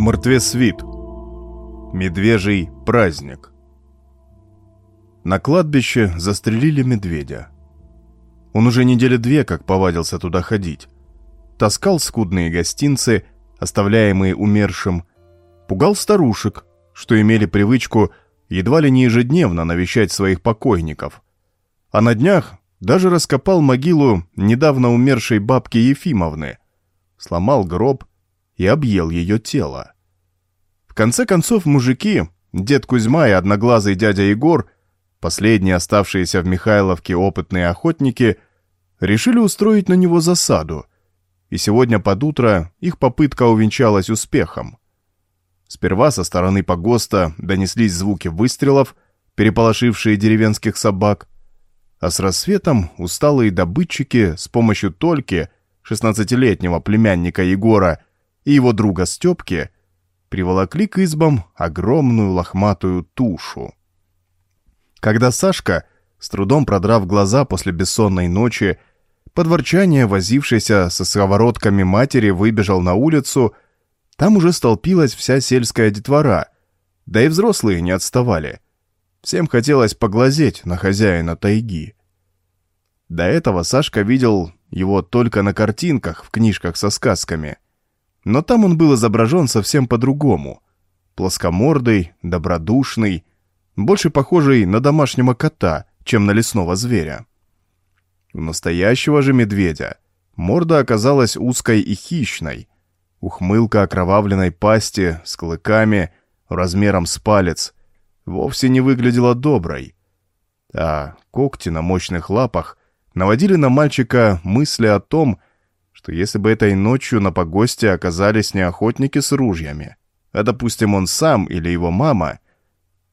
Мертвесвит. Медвежий праздник. На кладбище застрелили медведя. Он уже недели две как повадился туда ходить. Таскал скудные гостинцы, оставляемые умершим, пугал старушек, что имели привычку едва ли не ежедневно навещать своих покойников. А на днях даже раскопал могилу недавно умершей бабки Ефимовны, сломал гроб и объел ее тело. В конце концов мужики, дед Кузьма и одноглазый дядя Егор, последние оставшиеся в Михайловке опытные охотники, решили устроить на него засаду, и сегодня под утро их попытка увенчалась успехом. Сперва со стороны погоста донеслись звуки выстрелов, переполошившие деревенских собак, а с рассветом усталые добытчики с помощью Тольки, 16-летнего племянника Егора, и его друга Степки приволокли к избам огромную лохматую тушу. Когда Сашка, с трудом продрав глаза после бессонной ночи, под ворчание возившийся со сковородками матери выбежал на улицу, там уже столпилась вся сельская детвора, да и взрослые не отставали. Всем хотелось поглазеть на хозяина тайги. До этого Сашка видел его только на картинках в книжках со сказками. Но там он был изображен совсем по-другому. Плоскомордый, добродушный, больше похожий на домашнего кота, чем на лесного зверя. У настоящего же медведя морда оказалась узкой и хищной. Ухмылка окровавленной пасти с клыками размером с палец вовсе не выглядела доброй. А когти на мощных лапах наводили на мальчика мысли о том, что если бы этой ночью на погосте оказались не охотники с ружьями, а, допустим, он сам или его мама,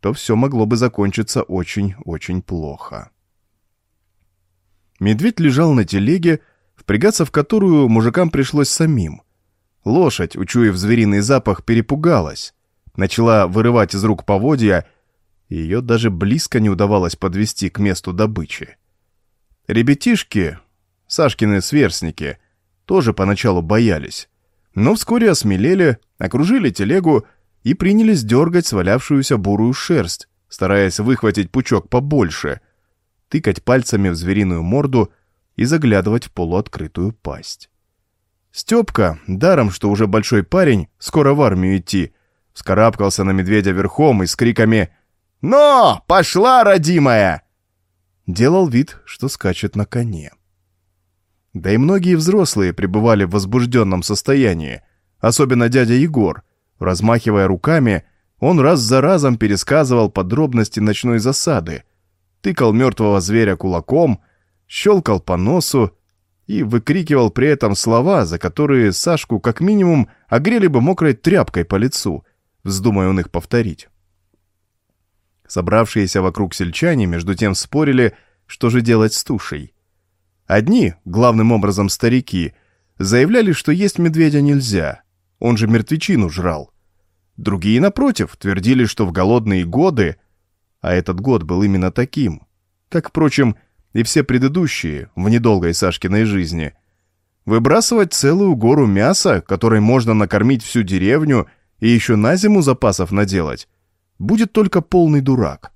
то все могло бы закончиться очень-очень плохо. Медведь лежал на телеге, впрягаться в которую мужикам пришлось самим. Лошадь, учуяв звериный запах, перепугалась. Начала вырывать из рук поводья, и ее даже близко не удавалось подвести к месту добычи. Ребятишки, Сашкины сверстники, тоже поначалу боялись, но вскоре осмелели, окружили телегу и принялись дергать свалявшуюся бурую шерсть, стараясь выхватить пучок побольше — тыкать пальцами в звериную морду и заглядывать в полуоткрытую пасть. Степка, даром что уже большой парень, скоро в армию идти, вскарабкался на медведя верхом и с криками «Но! Пошла, родимая!» делал вид, что скачет на коне. Да и многие взрослые пребывали в возбужденном состоянии, особенно дядя Егор. Размахивая руками, он раз за разом пересказывал подробности ночной засады — тыкал мертвого зверя кулаком, щелкал по носу и выкрикивал при этом слова, за которые Сашку как минимум огрели бы мокрой тряпкой по лицу, вздумая он их повторить. Собравшиеся вокруг сельчане между тем спорили, что же делать с тушей. Одни, главным образом старики, заявляли, что есть медведя нельзя, он же мертвечину жрал. Другие, напротив, твердили, что в голодные годы а этот год был именно таким, как, впрочем, и все предыдущие в недолгой Сашкиной жизни. Выбрасывать целую гору мяса, которой можно накормить всю деревню и еще на зиму запасов наделать, будет только полный дурак.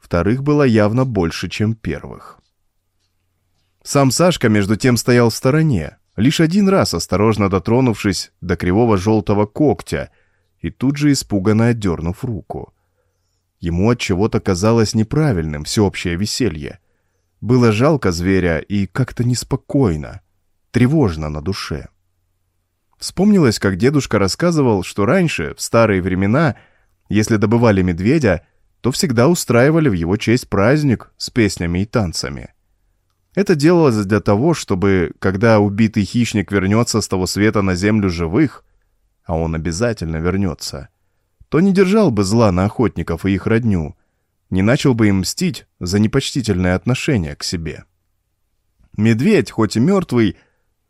Вторых было явно больше, чем первых. Сам Сашка, между тем, стоял в стороне, лишь один раз осторожно дотронувшись до кривого желтого когтя и тут же испуганно отдернув руку. Ему от чего-то казалось неправильным всеобщее веселье. Было жалко зверя и как-то неспокойно, тревожно на душе. Вспомнилось, как дедушка рассказывал, что раньше, в старые времена, если добывали медведя, то всегда устраивали в его честь праздник с песнями и танцами. Это делалось для того, чтобы, когда убитый хищник вернется с того света на землю живых, а он обязательно вернется, то не держал бы зла на охотников и их родню, не начал бы им мстить за непочтительное отношение к себе. Медведь, хоть и мертвый,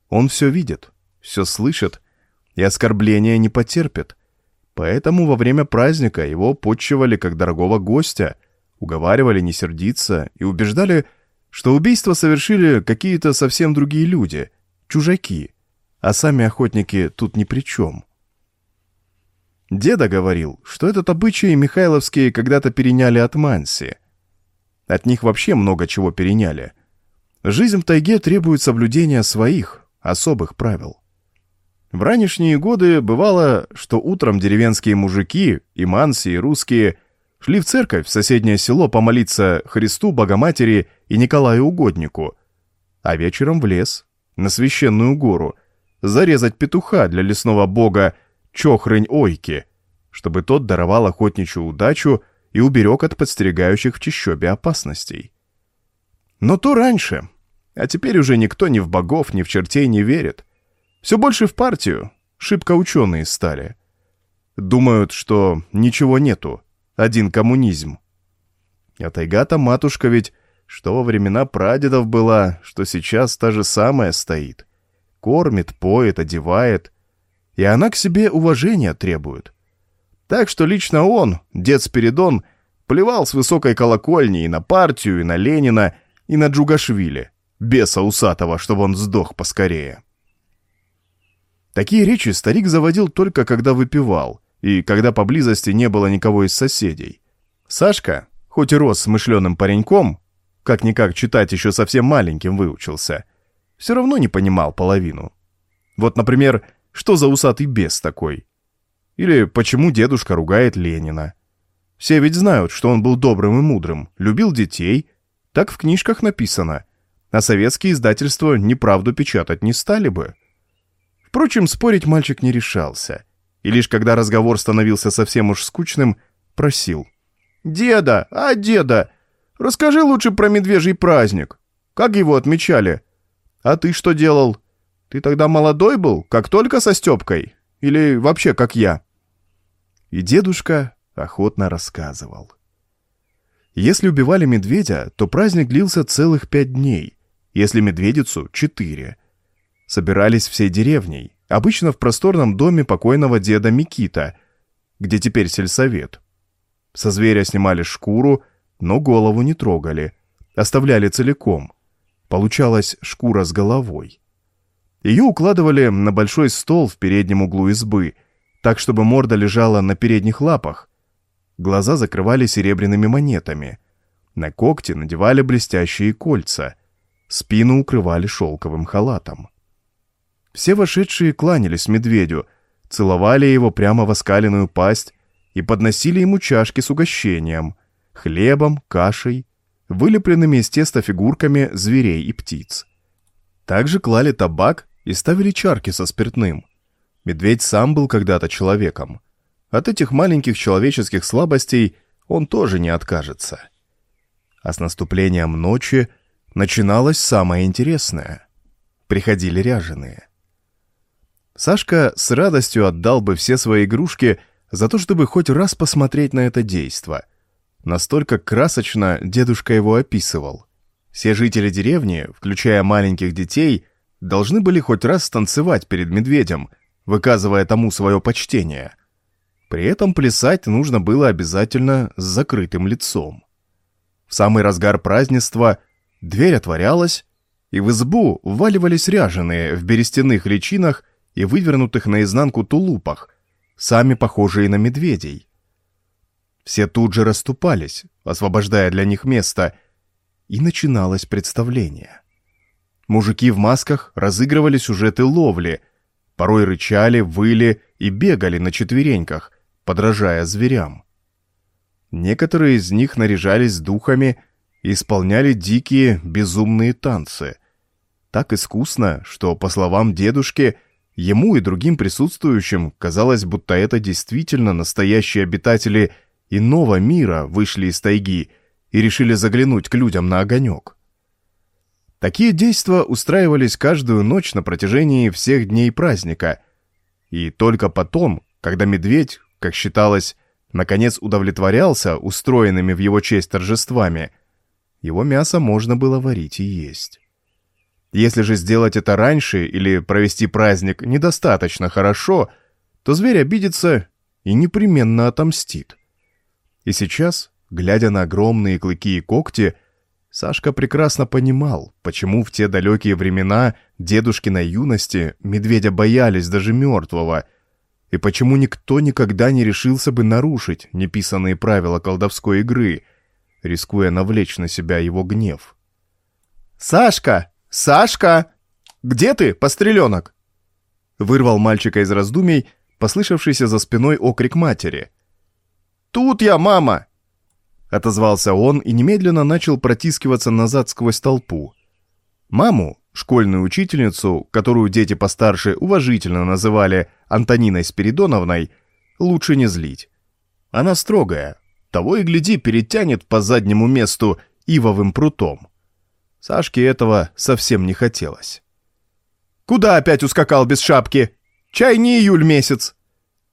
он все видит, все слышит и оскорбления не потерпит. Поэтому во время праздника его почивали как дорогого гостя, уговаривали не сердиться и убеждали, что убийство совершили какие-то совсем другие люди, чужаки, а сами охотники тут ни при чем. Деда говорил, что этот обычай Михайловские когда-то переняли от Манси. От них вообще много чего переняли. Жизнь в тайге требует соблюдения своих, особых правил. В ранешние годы бывало, что утром деревенские мужики, и манси, и русские, шли в церковь в соседнее село помолиться Христу, Богоматери и Николаю Угоднику, а вечером в лес, на священную гору, зарезать петуха для лесного бога Чохрынь-Ойки, чтобы тот даровал охотничью удачу и уберег от подстерегающих в чащобе опасностей. Но то раньше, а теперь уже никто ни в богов, ни в чертей не верит. Все больше в партию, шибко ученые стали. Думают, что ничего нету, один коммунизм. А тайга-то матушка ведь, что во времена прадедов была, что сейчас та же самая стоит. Кормит, поет, одевает. И она к себе уважения требует. Так что лично он, дед Спиридон, плевал с высокой колокольни и на партию, и на Ленина, и на Джугашвили, беса усатого, чтобы он сдох поскорее. Такие речи старик заводил только когда выпивал, и когда поблизости не было никого из соседей. Сашка, хоть и рос смышленым пареньком, как-никак читать еще совсем маленьким выучился, все равно не понимал половину. Вот, например, что за усатый бес такой? Или почему дедушка ругает Ленина? Все ведь знают, что он был добрым и мудрым, любил детей, так в книжках написано, а советские издательства неправду печатать не стали бы. Впрочем, спорить мальчик не решался, и лишь когда разговор становился совсем уж скучным, просил. «Деда, а деда, расскажи лучше про медвежий праздник. Как его отмечали? А ты что делал? Ты тогда молодой был, как только со Степкой? Или вообще как я?» И дедушка охотно рассказывал. Если убивали медведя, то праздник длился целых пять дней, если медведицу — четыре. Собирались всей деревней, обычно в просторном доме покойного деда Микита, где теперь сельсовет. Со зверя снимали шкуру, но голову не трогали, оставляли целиком. Получалась шкура с головой. Ее укладывали на большой стол в переднем углу избы, так, чтобы морда лежала на передних лапах. Глаза закрывали серебряными монетами. На когти надевали блестящие кольца. Спину укрывали шелковым халатом. Все вошедшие кланялись медведю, целовали его прямо в оскаленную пасть и подносили ему чашки с угощением, хлебом, кашей, вылепленными из теста фигурками зверей и птиц. Также клали табак и ставили чарки со спиртным. Медведь сам был когда-то человеком. От этих маленьких человеческих слабостей он тоже не откажется. А с наступлением ночи начиналось самое интересное. Приходили ряженые. Сашка с радостью отдал бы все свои игрушки за то, чтобы хоть раз посмотреть на это действо. Настолько красочно дедушка его описывал. Все жители деревни, включая маленьких детей, должны были хоть раз станцевать перед медведем, выказывая тому свое почтение. При этом плясать нужно было обязательно с закрытым лицом. В самый разгар празднества дверь отворялась, и в избу вваливались ряженые в берестяных личинах и вывернутых наизнанку тулупах, сами похожие на медведей. Все тут же расступались, освобождая для них место, и начиналось представление. Мужики в масках разыгрывали сюжеты ловли, порой рычали, выли и бегали на четвереньках, подражая зверям. Некоторые из них наряжались духами и исполняли дикие, безумные танцы. Так искусно, что, по словам дедушки, ему и другим присутствующим казалось, будто это действительно настоящие обитатели иного мира вышли из тайги и решили заглянуть к людям на огонек. Такие действия устраивались каждую ночь на протяжении всех дней праздника. И только потом, когда медведь, как считалось, наконец удовлетворялся устроенными в его честь торжествами, его мясо можно было варить и есть. Если же сделать это раньше или провести праздник недостаточно хорошо, то зверь обидится и непременно отомстит. И сейчас, глядя на огромные клыки и когти, Сашка прекрасно понимал, почему в те далекие времена дедушкиной юности медведя боялись даже мертвого. И почему никто никогда не решился бы нарушить неписанные правила колдовской игры, рискуя навлечь на себя его гнев? «Сашка! Сашка! Где ты, постреленок?» Вырвал мальчика из раздумий, послышавшийся за спиной окрик матери. «Тут я, мама!» Отозвался он и немедленно начал протискиваться назад сквозь толпу. Маму, школьную учительницу, которую дети постарше уважительно называли Антониной Спиридоновной, лучше не злить. Она строгая, того и гляди перетянет по заднему месту ивовым прутом. Сашке этого совсем не хотелось. «Куда опять ускакал без шапки? Чай не июль месяц!»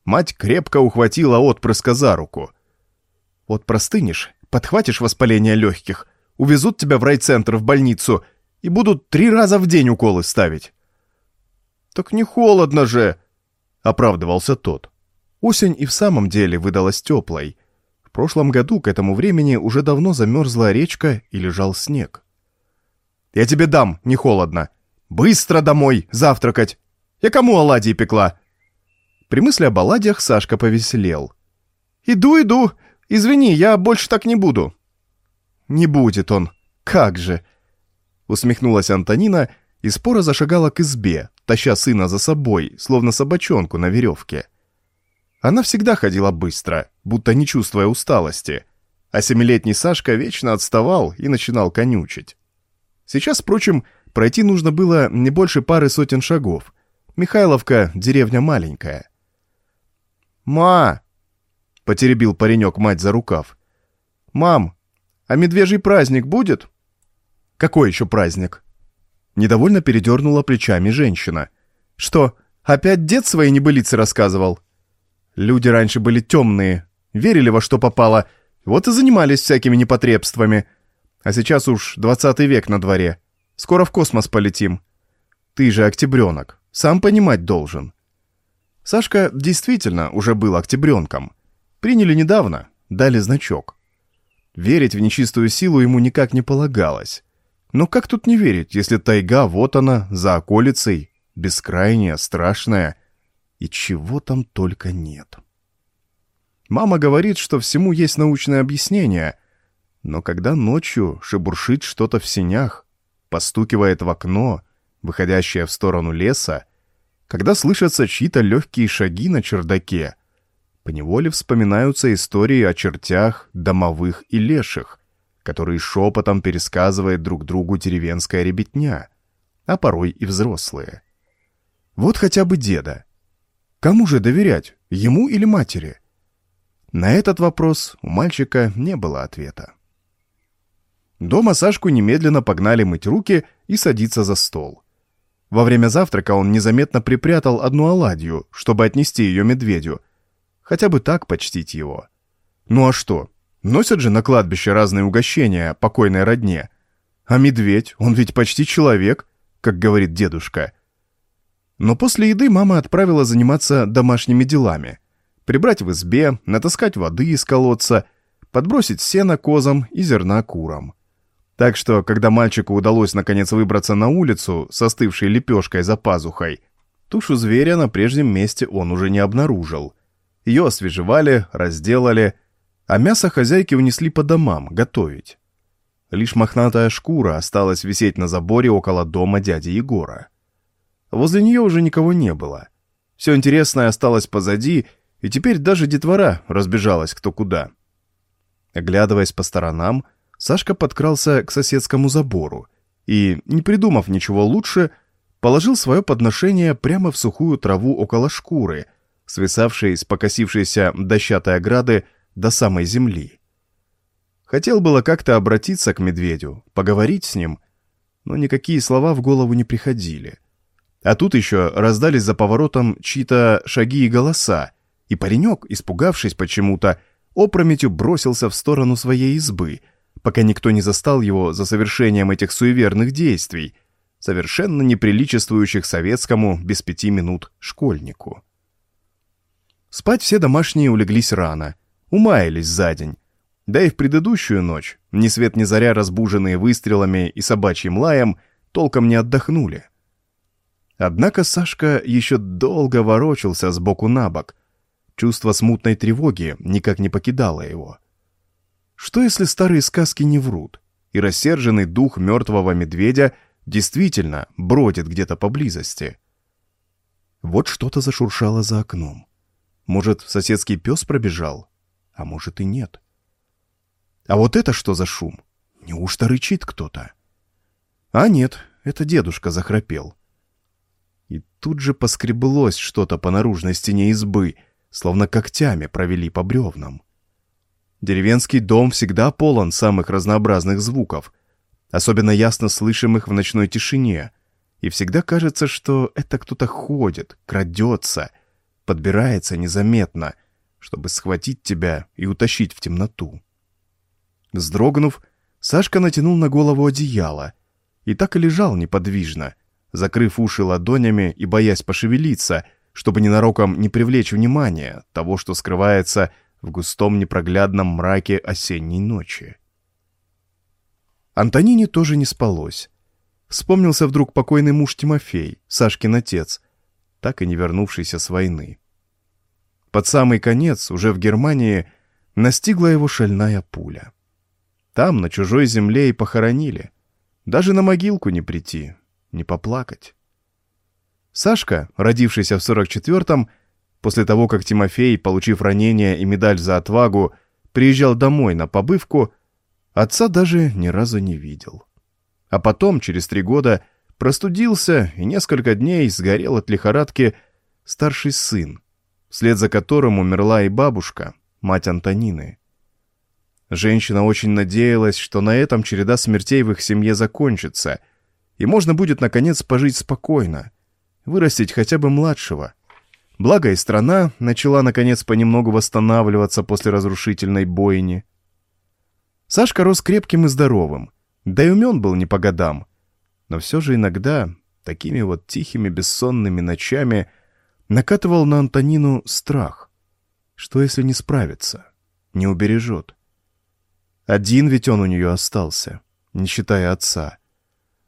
Мать крепко ухватила отпрыска за руку. Вот простынешь, подхватишь воспаление легких, увезут тебя в райцентр, в больницу, и будут три раза в день уколы ставить. «Так не холодно же!» — оправдывался тот. Осень и в самом деле выдалась теплой. В прошлом году к этому времени уже давно замерзла речка и лежал снег. «Я тебе дам, не холодно. Быстро домой, завтракать. Я кому оладьи пекла?» При мысли об оладьях Сашка повеселел. «Иду, иду, Извини, я больше так не буду». «Не будет он. Как же!» Усмехнулась Антонина и споро зашагала к избе, таща сына за собой, словно собачонку на веревке. Она всегда ходила быстро, будто не чувствуя усталости, а семилетний Сашка вечно отставал и начинал конючить. Сейчас, впрочем, пройти нужно было не больше пары сотен шагов. Михайловка — деревня маленькая. «Ма!» Потеребил паренек мать за рукав. «Мам, а медвежий праздник будет?» «Какой еще праздник?» Недовольно передернула плечами женщина. «Что, опять дед свои небылицы рассказывал?» «Люди раньше были темные, верили во что попало, вот и занимались всякими непотребствами. А сейчас уж двадцатый век на дворе. Скоро в космос полетим. Ты же октябренок, сам понимать должен». Сашка действительно уже был октябренком. Приняли недавно, дали значок. Верить в нечистую силу ему никак не полагалось. Но как тут не верить, если тайга вот она, за околицей, бескрайняя, страшная, и чего там только нет. Мама говорит, что всему есть научное объяснение, но когда ночью шебуршит что-то в сенях, постукивает в окно, выходящее в сторону леса, когда слышатся чьи-то легкие шаги на чердаке, поневоле вспоминаются истории о чертях, домовых и леших, которые шепотом пересказывает друг другу деревенская ребятня, а порой и взрослые. Вот хотя бы деда. Кому же доверять, ему или матери? На этот вопрос у мальчика не было ответа. Дома Сашку немедленно погнали мыть руки и садиться за стол. Во время завтрака он незаметно припрятал одну оладью, чтобы отнести ее медведю, хотя бы так почтить его. Ну а что? Носят же на кладбище разные угощения покойной родне. А медведь, он ведь почти человек, как говорит дедушка. Но после еды мама отправила заниматься домашними делами. Прибрать в избе, натаскать воды из колодца, подбросить сено козам и зерна курам. Так что, когда мальчику удалось наконец выбраться на улицу с остывшей лепешкой за пазухой, тушу зверя на прежнем месте он уже не обнаружил — ее освежевали, разделали, а мясо хозяйки унесли по домам готовить. Лишь мохнатая шкура осталась висеть на заборе около дома дяди Егора. Возле нее уже никого не было. Все интересное осталось позади, и теперь даже детвора разбежалась кто куда. Оглядываясь по сторонам, Сашка подкрался к соседскому забору и, не придумав ничего лучше, положил свое подношение прямо в сухую траву около шкуры, свисавшей с покосившейся дощатой ограды до самой земли. Хотел было как-то обратиться к медведю, поговорить с ним, но никакие слова в голову не приходили. А тут еще раздались за поворотом чьи-то шаги и голоса, и паренек, испугавшись почему-то, опрометью бросился в сторону своей избы, пока никто не застал его за совершением этих суеверных действий, совершенно неприличествующих советскому без пяти минут школьнику. Спать все домашние улеглись рано, умаялись за день. Да и в предыдущую ночь, ни свет ни заря разбуженные выстрелами и собачьим лаем, толком не отдохнули. Однако Сашка еще долго ворочался с боку на бок. Чувство смутной тревоги никак не покидало его. Что если старые сказки не врут, и рассерженный дух мертвого медведя действительно бродит где-то поблизости? Вот что-то зашуршало за окном. Может, соседский пес пробежал? А может и нет. А вот это что за шум? Неужто рычит кто-то? А нет, это дедушка захрапел. И тут же поскреблось что-то по наружной стене избы, словно когтями провели по бревнам. Деревенский дом всегда полон самых разнообразных звуков, особенно ясно слышимых в ночной тишине, и всегда кажется, что это кто-то ходит, крадется, подбирается незаметно, чтобы схватить тебя и утащить в темноту. Вздрогнув, Сашка натянул на голову одеяло и так и лежал неподвижно, закрыв уши ладонями и боясь пошевелиться, чтобы ненароком не привлечь внимание того, что скрывается в густом непроглядном мраке осенней ночи. Антонине тоже не спалось. Вспомнился вдруг покойный муж Тимофей, Сашкин отец, так и не вернувшийся с войны. Под самый конец, уже в Германии, настигла его шальная пуля. Там, на чужой земле, и похоронили. Даже на могилку не прийти, не поплакать. Сашка, родившийся в 44-м, после того, как Тимофей, получив ранение и медаль за отвагу, приезжал домой на побывку, отца даже ни разу не видел. А потом, через три года, простудился и несколько дней сгорел от лихорадки старший сын, вслед за которым умерла и бабушка, мать Антонины. Женщина очень надеялась, что на этом череда смертей в их семье закончится, и можно будет, наконец, пожить спокойно, вырастить хотя бы младшего. Благо и страна начала, наконец, понемногу восстанавливаться после разрушительной бойни. Сашка рос крепким и здоровым, да и умен был не по годам. Но все же иногда, такими вот тихими бессонными ночами, накатывал на Антонину страх. Что если не справится, не убережет? Один ведь он у нее остался, не считая отца.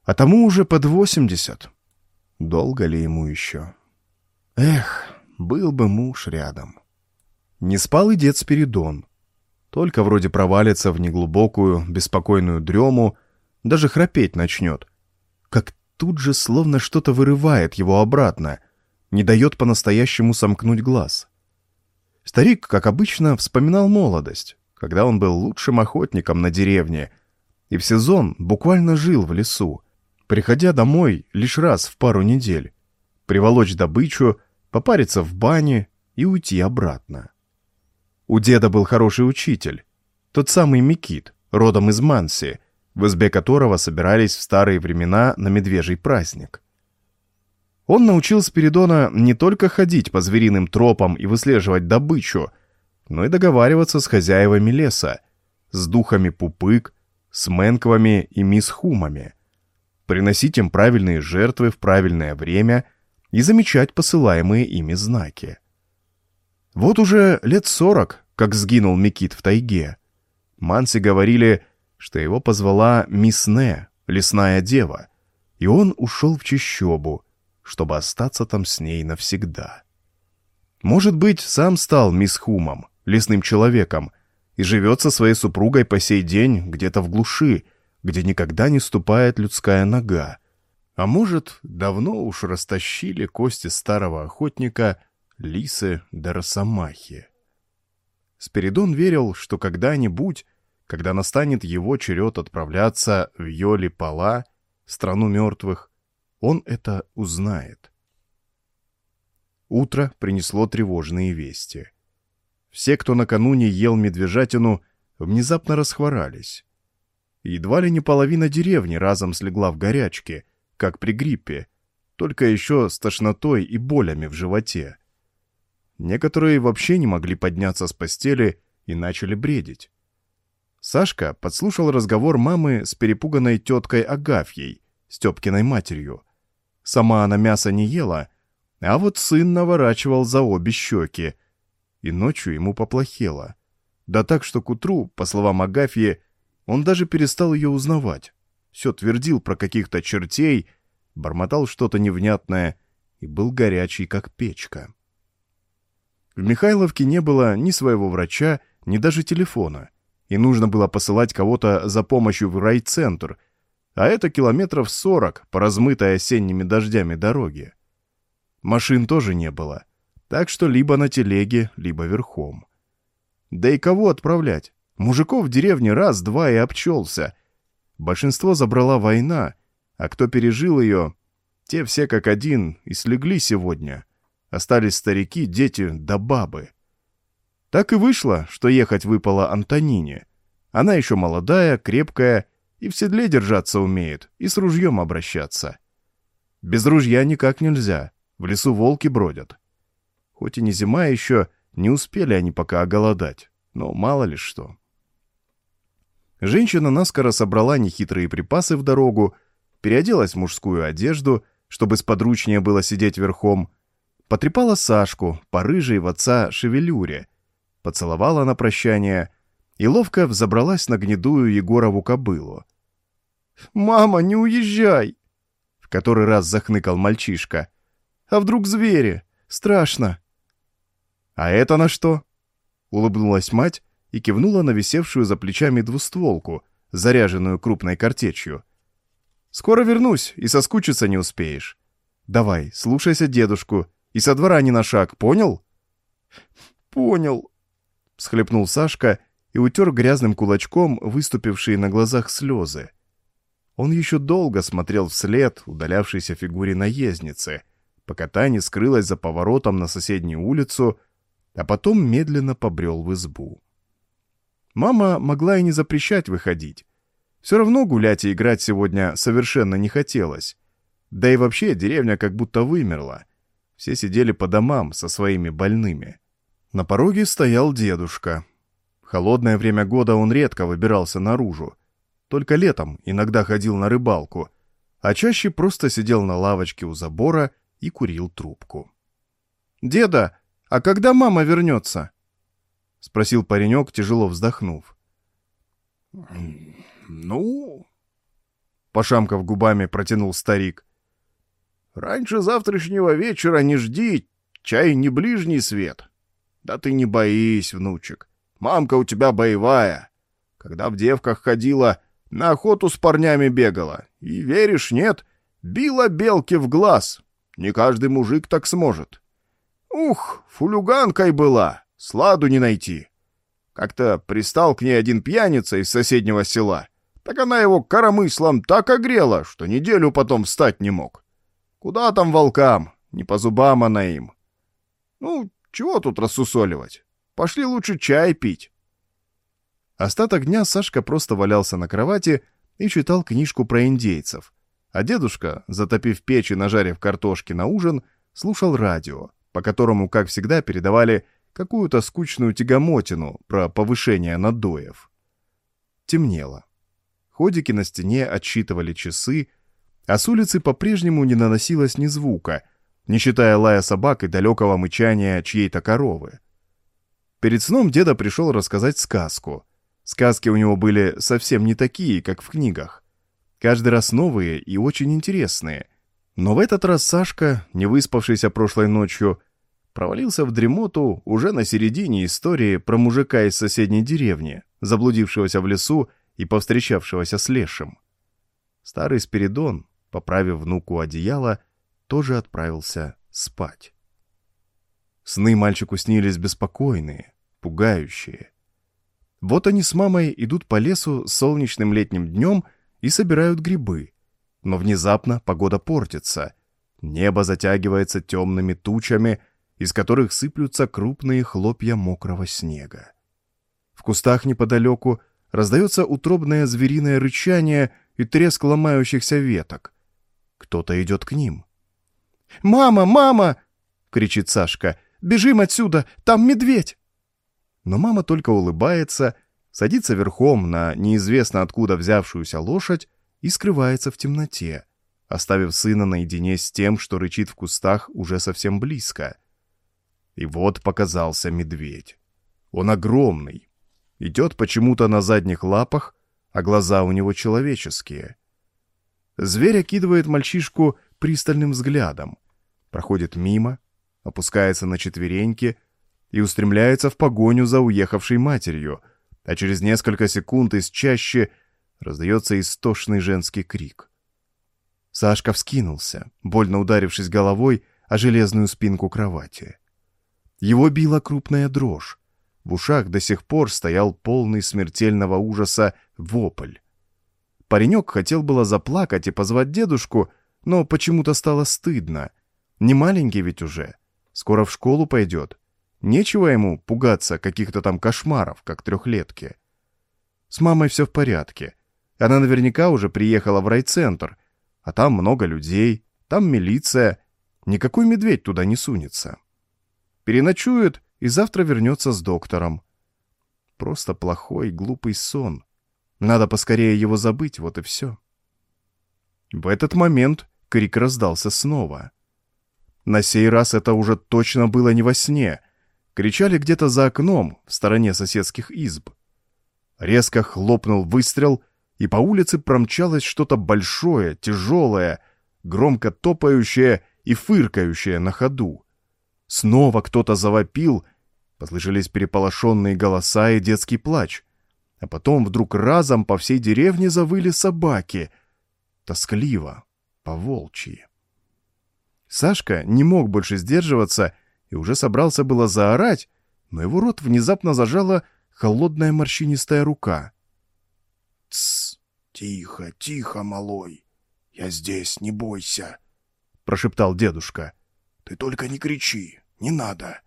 А тому уже под восемьдесят. Долго ли ему еще? Эх, был бы муж рядом. Не спал и дед Спиридон. Только вроде провалится в неглубокую, беспокойную дрему, даже храпеть начнет. Как тут же словно что-то вырывает его обратно, не дает по-настоящему сомкнуть глаз. Старик, как обычно, вспоминал молодость, когда он был лучшим охотником на деревне и в сезон буквально жил в лесу, приходя домой лишь раз в пару недель, приволочь добычу, попариться в бане и уйти обратно. У деда был хороший учитель, тот самый Микит, родом из Манси, в избе которого собирались в старые времена на медвежий праздник. Он научил Спиридона не только ходить по звериным тропам и выслеживать добычу, но и договариваться с хозяевами леса, с духами пупык, с менковами и мисхумами, приносить им правильные жертвы в правильное время и замечать посылаемые ими знаки. Вот уже лет сорок, как сгинул Микит в тайге. Манси говорили, что его позвала мисс Не, лесная дева, и он ушел в чащобу, чтобы остаться там с ней навсегда. Может быть, сам стал мисс Хумом, лесным человеком, и живет со своей супругой по сей день где-то в глуши, где никогда не ступает людская нога. А может, давно уж растащили кости старого охотника лисы да росомахи. Спиридон верил, что когда-нибудь, когда настанет его черед отправляться в Йоли-Пала, страну мертвых, он это узнает. Утро принесло тревожные вести — все, кто накануне ел медвежатину, внезапно расхворались. Едва ли не половина деревни разом слегла в горячке, как при гриппе, только еще с тошнотой и болями в животе. Некоторые вообще не могли подняться с постели и начали бредить. Сашка подслушал разговор мамы с перепуганной теткой Агафьей, Степкиной матерью. Сама она мясо не ела, а вот сын наворачивал за обе щеки, и ночью ему поплохело. Да так, что к утру, по словам Агафьи, он даже перестал ее узнавать. Все твердил про каких-то чертей, бормотал что-то невнятное и был горячий, как печка. В Михайловке не было ни своего врача, ни даже телефона, и нужно было посылать кого-то за помощью в райцентр, а это километров сорок по размытой осенними дождями дороге. Машин тоже не было, так что либо на телеге, либо верхом. Да и кого отправлять? Мужиков в деревне раз-два и обчелся. Большинство забрала война, а кто пережил ее, те все как один и слегли сегодня. Остались старики, дети да бабы. Так и вышло, что ехать выпало Антонине. Она еще молодая, крепкая, и в седле держаться умеет, и с ружьем обращаться. Без ружья никак нельзя, в лесу волки бродят. Хоть и не зима еще, не успели они пока оголодать, но мало ли что. Женщина наскоро собрала нехитрые припасы в дорогу, переоделась в мужскую одежду, чтобы сподручнее было сидеть верхом, потрепала Сашку по рыжей в отца шевелюре, поцеловала на прощание и ловко взобралась на гнедую Егорову кобылу. «Мама, не уезжай!» — в который раз захныкал мальчишка. «А вдруг звери? Страшно!» «А это на что?» — улыбнулась мать и кивнула на висевшую за плечами двустволку, заряженную крупной картечью. «Скоро вернусь, и соскучиться не успеешь. Давай, слушайся дедушку, и со двора не на шаг, понял?» «Понял», — всхлепнул Сашка и утер грязным кулачком выступившие на глазах слезы. Он еще долго смотрел вслед удалявшейся фигуре наездницы, пока та не скрылась за поворотом на соседнюю улицу, а потом медленно побрел в избу. Мама могла и не запрещать выходить. Все равно гулять и играть сегодня совершенно не хотелось. Да и вообще деревня как будто вымерла. Все сидели по домам со своими больными. На пороге стоял дедушка. Холодное время года он редко выбирался наружу. Только летом иногда ходил на рыбалку, а чаще просто сидел на лавочке у забора и курил трубку. «Деда, а когда мама вернется?» — спросил паренек, тяжело вздохнув. «Ну...» — пошамкав губами, протянул старик. «Раньше завтрашнего вечера не жди, чай не ближний свет. Да ты не боись, внучек, мамка у тебя боевая. Когда в девках ходила, на охоту с парнями бегала. И, веришь, нет, била белки в глаз. Не каждый мужик так сможет. Ух, фулюганкой была, Сладу не найти. Как-то пристал к ней один пьяница из соседнего села. Так она его коромыслом так огрела, что неделю потом встать не мог. Куда там волкам? Не по зубам она им. Ну, чего тут рассусоливать? Пошли лучше чай пить. Остаток дня Сашка просто валялся на кровати и читал книжку про индейцев, а дедушка, затопив печь и нажарив картошки на ужин, слушал радио, по которому, как всегда, передавали какую-то скучную тягомотину про повышение надоев. Темнело. Ходики на стене отсчитывали часы, а с улицы по-прежнему не наносилось ни звука, не считая лая собак и далекого мычания чьей-то коровы. Перед сном деда пришел рассказать сказку. Сказки у него были совсем не такие, как в книгах. Каждый раз новые и очень интересные. Но в этот раз Сашка, не выспавшийся прошлой ночью, провалился в дремоту уже на середине истории про мужика из соседней деревни, заблудившегося в лесу и повстречавшегося с лешим. Старый Спиридон, поправив внуку одеяло, тоже отправился спать. Сны мальчику снились беспокойные, пугающие. Вот они с мамой идут по лесу солнечным летним днем и собирают грибы. Но внезапно погода портится. Небо затягивается темными тучами, из которых сыплются крупные хлопья мокрого снега. В кустах неподалеку раздается утробное звериное рычание и треск ломающихся веток. Кто-то идет к ним. «Мама, мама!» — кричит Сашка. «Бежим отсюда! Там медведь!» Но мама только улыбается, садится верхом на неизвестно откуда взявшуюся лошадь и скрывается в темноте, оставив сына наедине с тем, что рычит в кустах уже совсем близко — и вот показался медведь. Он огромный, идет почему-то на задних лапах, а глаза у него человеческие. Зверь окидывает мальчишку пристальным взглядом, проходит мимо, опускается на четвереньки и устремляется в погоню за уехавшей матерью, а через несколько секунд из чаще раздается истошный женский крик. Сашка вскинулся, больно ударившись головой о железную спинку кровати. Его била крупная дрожь. В ушах до сих пор стоял полный смертельного ужаса вопль. Паренек хотел было заплакать и позвать дедушку, но почему-то стало стыдно. Не маленький ведь уже. Скоро в школу пойдет. Нечего ему пугаться каких-то там кошмаров, как трехлетки. С мамой все в порядке. Она наверняка уже приехала в райцентр, а там много людей, там милиция. Никакой медведь туда не сунется. Переночует и завтра вернется с доктором. Просто плохой, глупый сон. Надо поскорее его забыть, вот и все. В этот момент крик раздался снова. На сей раз это уже точно было не во сне. Кричали где-то за окном, в стороне соседских изб. Резко хлопнул выстрел, и по улице промчалось что-то большое, тяжелое, громко топающее и фыркающее на ходу. Снова кто-то завопил, послышались переполошенные голоса и детский плач. А потом вдруг разом по всей деревне завыли собаки. Тоскливо, по-волчьи. Сашка не мог больше сдерживаться и уже собрался было заорать, но его рот внезапно зажала холодная морщинистая рука. «Тсс! Тихо, тихо, малой! Я здесь, не бойся!» — прошептал дедушка. «Ты только не кричи, не надо.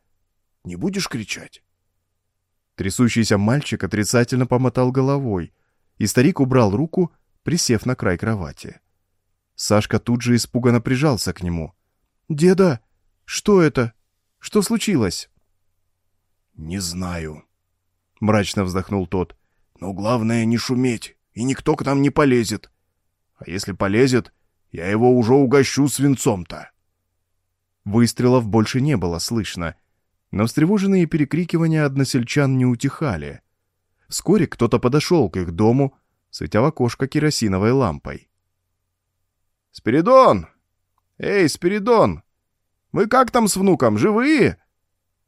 Не будешь кричать?» Трясущийся мальчик отрицательно помотал головой, и старик убрал руку, присев на край кровати. Сашка тут же испуганно прижался к нему. «Деда, что это? Что случилось?» «Не знаю», — мрачно вздохнул тот. «Но главное не шуметь, и никто к нам не полезет. А если полезет, я его уже угощу свинцом-то». Выстрелов больше не было слышно, но встревоженные перекрикивания односельчан не утихали. Вскоре кто-то подошел к их дому, светя в окошко керосиновой лампой. «Спиридон! Эй, Спиридон! Мы как там с внуком, живые?»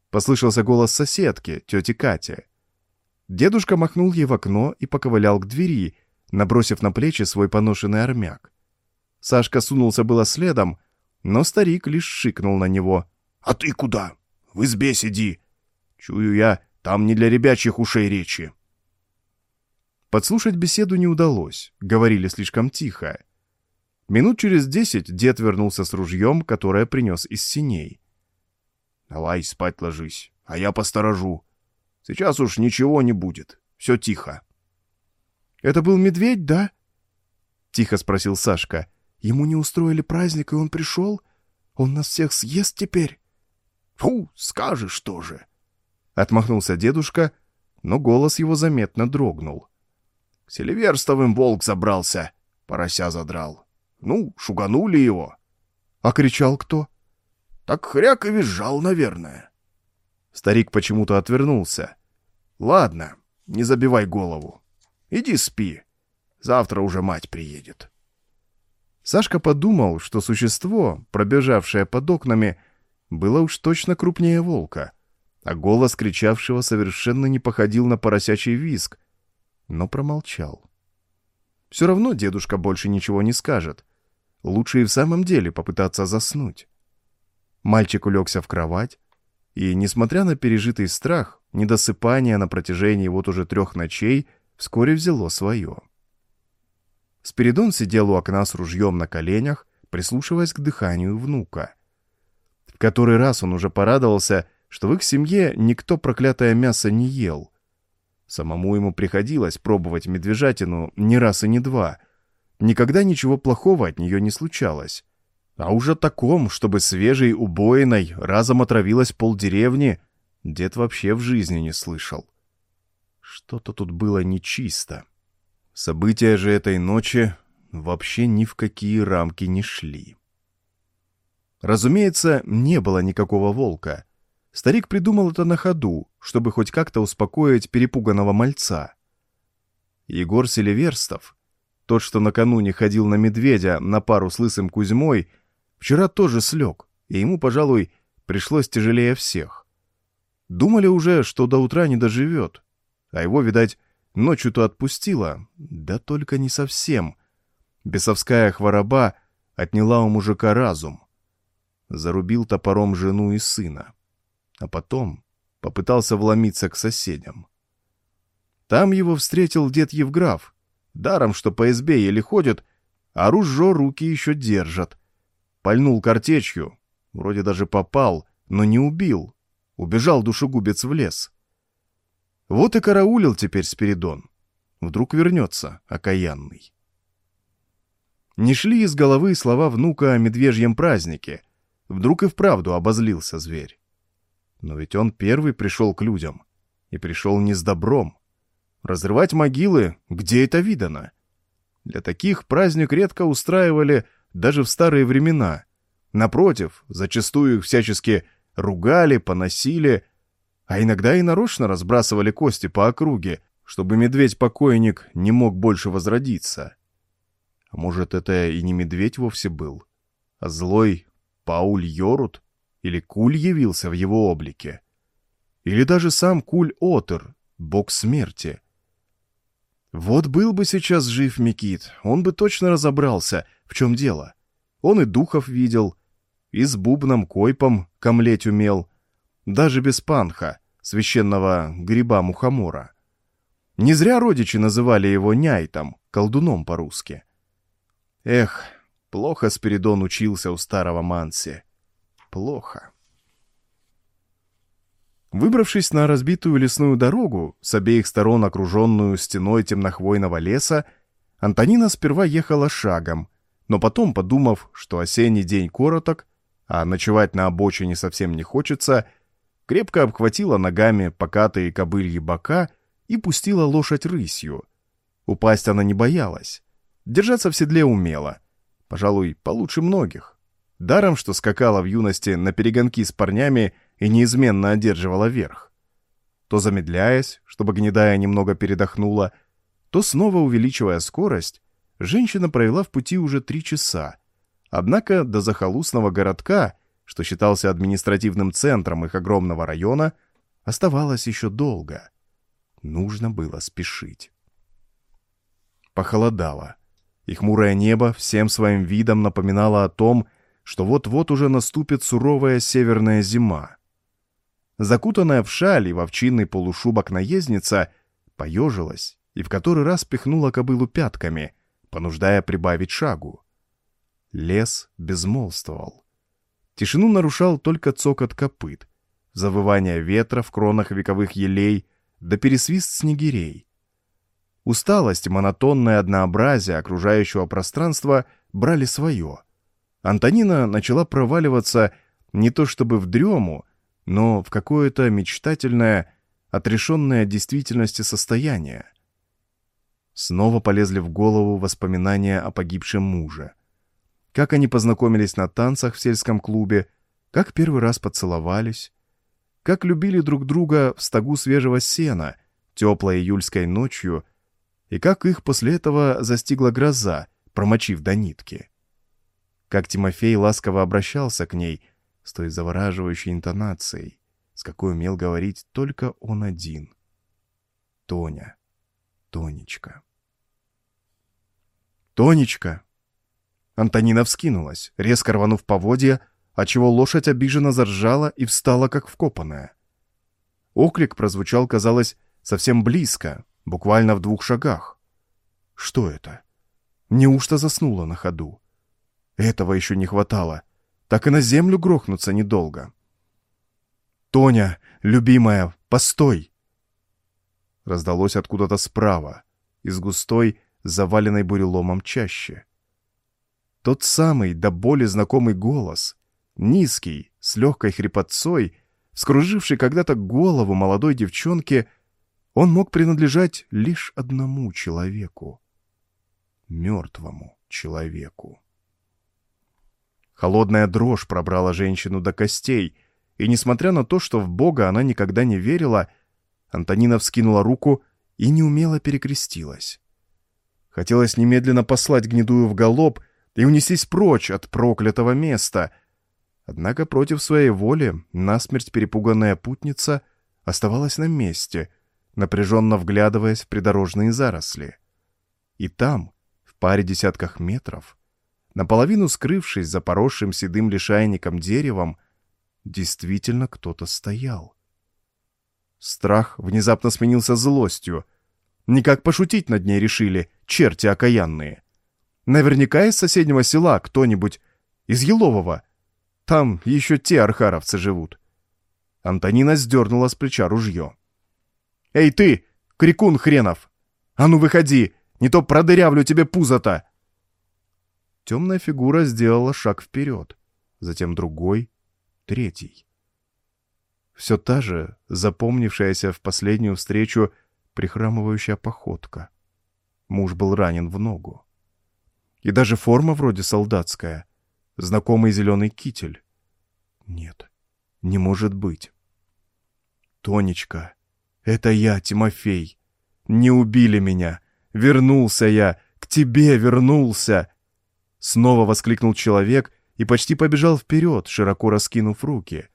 Послышался голос соседки, тети Кати. Дедушка махнул ей в окно и поковылял к двери, набросив на плечи свой поношенный армяк. Сашка сунулся было следом, но старик лишь шикнул на него. «А ты куда?» в избе сиди. Чую я, там не для ребячьих ушей речи. Подслушать беседу не удалось, говорили слишком тихо. Минут через десять дед вернулся с ружьем, которое принес из синей. «Давай спать ложись, а я посторожу. Сейчас уж ничего не будет, все тихо». «Это был медведь, да?» — тихо спросил Сашка. «Ему не устроили праздник, и он пришел? Он нас всех съест теперь?» «Фу, скажешь тоже!» Отмахнулся дедушка, но голос его заметно дрогнул. «К Селиверстовым волк забрался, порося задрал. Ну, шуганули его». «А кричал кто?» «Так хряк и визжал, наверное». Старик почему-то отвернулся. «Ладно, не забивай голову. Иди спи. Завтра уже мать приедет». Сашка подумал, что существо, пробежавшее под окнами, — было уж точно крупнее волка, а голос кричавшего совершенно не походил на поросячий визг, но промолчал. Все равно дедушка больше ничего не скажет. Лучше и в самом деле попытаться заснуть. Мальчик улегся в кровать, и, несмотря на пережитый страх, недосыпание на протяжении вот уже трех ночей вскоре взяло свое. Спиридон сидел у окна с ружьем на коленях, прислушиваясь к дыханию внука — который раз он уже порадовался, что в их семье никто проклятое мясо не ел. Самому ему приходилось пробовать медвежатину не раз и не два. Никогда ничего плохого от нее не случалось. А уже таком, чтобы свежей убоиной разом отравилась полдеревни, дед вообще в жизни не слышал. Что-то тут было нечисто. События же этой ночи вообще ни в какие рамки не шли. Разумеется, не было никакого волка. Старик придумал это на ходу, чтобы хоть как-то успокоить перепуганного мальца. Егор Селиверстов, тот, что накануне ходил на медведя на пару с лысым Кузьмой, Вчера тоже слег, и ему, пожалуй, пришлось тяжелее всех. Думали уже, что до утра не доживет, а его, видать, ночью-то отпустила, да только не совсем. Бесовская хвороба отняла у мужика разум. Зарубил топором жену и сына. А потом попытался вломиться к соседям. Там его встретил дед Евграф. Даром, что по избе еле ходит, а ружо руки еще держат. Пальнул картечью, вроде даже попал, но не убил. Убежал душегубец в лес. Вот и караулил теперь Спиридон. Вдруг вернется, окаянный. Не шли из головы слова внука о медвежьем празднике. Вдруг и вправду обозлился зверь. Но ведь он первый пришел к людям. И пришел не с добром. Разрывать могилы, где это видано? Для таких праздник редко устраивали даже в старые времена. Напротив, зачастую их всячески ругали, поносили, а иногда и нарочно разбрасывали кости по округе, чтобы медведь-покойник не мог больше возродиться. А может, это и не медведь вовсе был, а злой Пауль Йорут или Куль явился в его облике. Или даже сам Куль-Отер, бог смерти. Вот был бы сейчас жив Микит, он бы точно разобрался, в чем дело. Он и духов видел, и с бубном койпом камлеть умел, даже без панха, священного гриба-мухомора. Не зря родичи называли его няйтом, колдуном по-русски. Эх, плохо Спиридон учился у старого Манси. Плохо. Выбравшись на разбитую лесную дорогу, с обеих сторон окруженную стеной темнохвойного леса, Антонина сперва ехала шагом, но потом, подумав, что осенний день короток, а ночевать на обочине совсем не хочется, крепко обхватила ногами покатые кобыльи бока и пустила лошадь рысью. Упасть она не боялась. Держаться в седле умела. Пожалуй, получше многих. Даром, что скакала в юности на перегонки с парнями и неизменно одерживала верх. То замедляясь, чтобы гнедая немного передохнула, то снова увеличивая скорость, женщина провела в пути уже три часа. Однако до захолустного городка, что считался административным центром их огромного района, оставалось еще долго. Нужно было спешить. Похолодало и хмурое небо всем своим видом напоминало о том, что вот-вот уже наступит суровая северная зима. Закутанная в шаль и в овчинный полушубок наездница поежилась и в который раз пихнула кобылу пятками, понуждая прибавить шагу. Лес безмолвствовал. Тишину нарушал только цокот копыт, завывание ветра в кронах вековых елей да пересвист снегирей. Усталость монотонное однообразие окружающего пространства брали свое. Антонина начала проваливаться не то чтобы в дрему, но в какое-то мечтательное, отрешенное от действительности состояние. Снова полезли в голову воспоминания о погибшем муже. Как они познакомились на танцах в сельском клубе, как первый раз поцеловались, как любили друг друга в стогу свежего сена, теплой июльской ночью — и как их после этого застигла гроза, промочив до нитки. Как Тимофей ласково обращался к ней с той завораживающей интонацией, с какой умел говорить только он один. Тоня, Тонечка. Тонечка! Антонина вскинулась, резко рванув поводья, отчего лошадь обиженно заржала и встала, как вкопанная. Оклик прозвучал, казалось, совсем близко, буквально в двух шагах. Что это? Неужто заснула на ходу? Этого еще не хватало. Так и на землю грохнуться недолго. «Тоня, любимая, постой!» Раздалось откуда-то справа, из густой, заваленной буреломом чаще. Тот самый до боли знакомый голос, низкий, с легкой хрипотцой, вскруживший когда-то голову молодой девчонки — он мог принадлежать лишь одному человеку. Мертвому человеку. Холодная дрожь пробрала женщину до костей, и, несмотря на то, что в Бога она никогда не верила, Антонина вскинула руку и неумело перекрестилась. Хотелось немедленно послать гнедую в галоп, и унестись прочь от проклятого места. Однако против своей воли насмерть перепуганная путница оставалась на месте, напряженно вглядываясь в придорожные заросли. И там, в паре десятках метров, наполовину скрывшись за поросшим седым лишайником деревом, действительно кто-то стоял. Страх внезапно сменился злостью. Никак пошутить над ней решили, черти окаянные. Наверняка из соседнего села кто-нибудь, из Елового. Там еще те архаровцы живут. Антонина сдернула с плеча ружье. «Эй ты, крикун хренов! А ну выходи, не то продырявлю тебе пузо-то!» Темная фигура сделала шаг вперед, затем другой, третий. Все та же, запомнившаяся в последнюю встречу, прихрамывающая походка. Муж был ранен в ногу. И даже форма вроде солдатская. Знакомый зеленый китель. Нет, не может быть. Тонечка, это я, Тимофей. Не убили меня. Вернулся я. К тебе вернулся. Снова воскликнул человек и почти побежал вперед, широко раскинув руки.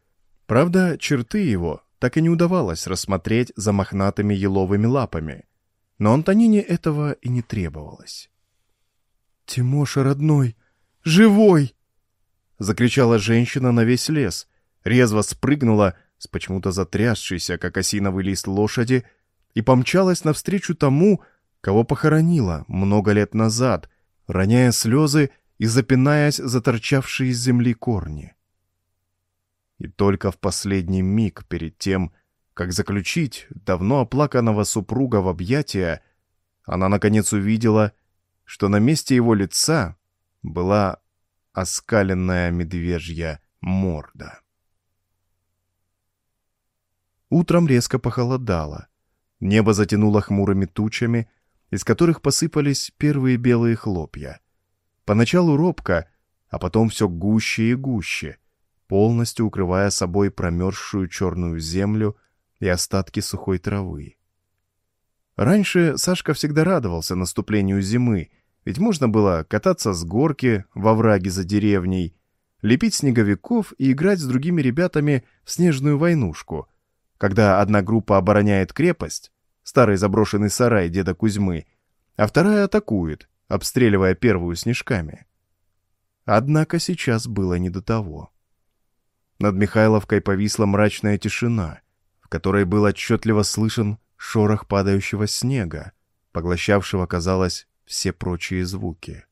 Правда, черты его так и не удавалось рассмотреть за мохнатыми еловыми лапами. Но Антонине этого и не требовалось. «Тимоша, родной! Живой!» Закричала женщина на весь лес, резво спрыгнула с почему-то затрясшейся, как осиновый лист лошади, и помчалась навстречу тому, кого похоронила много лет назад, роняя слезы и запинаясь за торчавшие из земли корни. И только в последний миг перед тем, как заключить давно оплаканного супруга в объятия, она наконец увидела, что на месте его лица была оскаленная медвежья морда. Утром резко похолодало. Небо затянуло хмурыми тучами, из которых посыпались первые белые хлопья. Поначалу робко, а потом все гуще и гуще, полностью укрывая собой промерзшую черную землю и остатки сухой травы. Раньше Сашка всегда радовался наступлению зимы, ведь можно было кататься с горки во враге за деревней, лепить снеговиков и играть с другими ребятами в снежную войнушку, когда одна группа обороняет крепость, старый заброшенный сарай деда Кузьмы, а вторая атакует, обстреливая первую снежками. Однако сейчас было не до того. Над Михайловкой повисла мрачная тишина, в которой был отчетливо слышен шорох падающего снега, поглощавшего, казалось, все прочие звуки.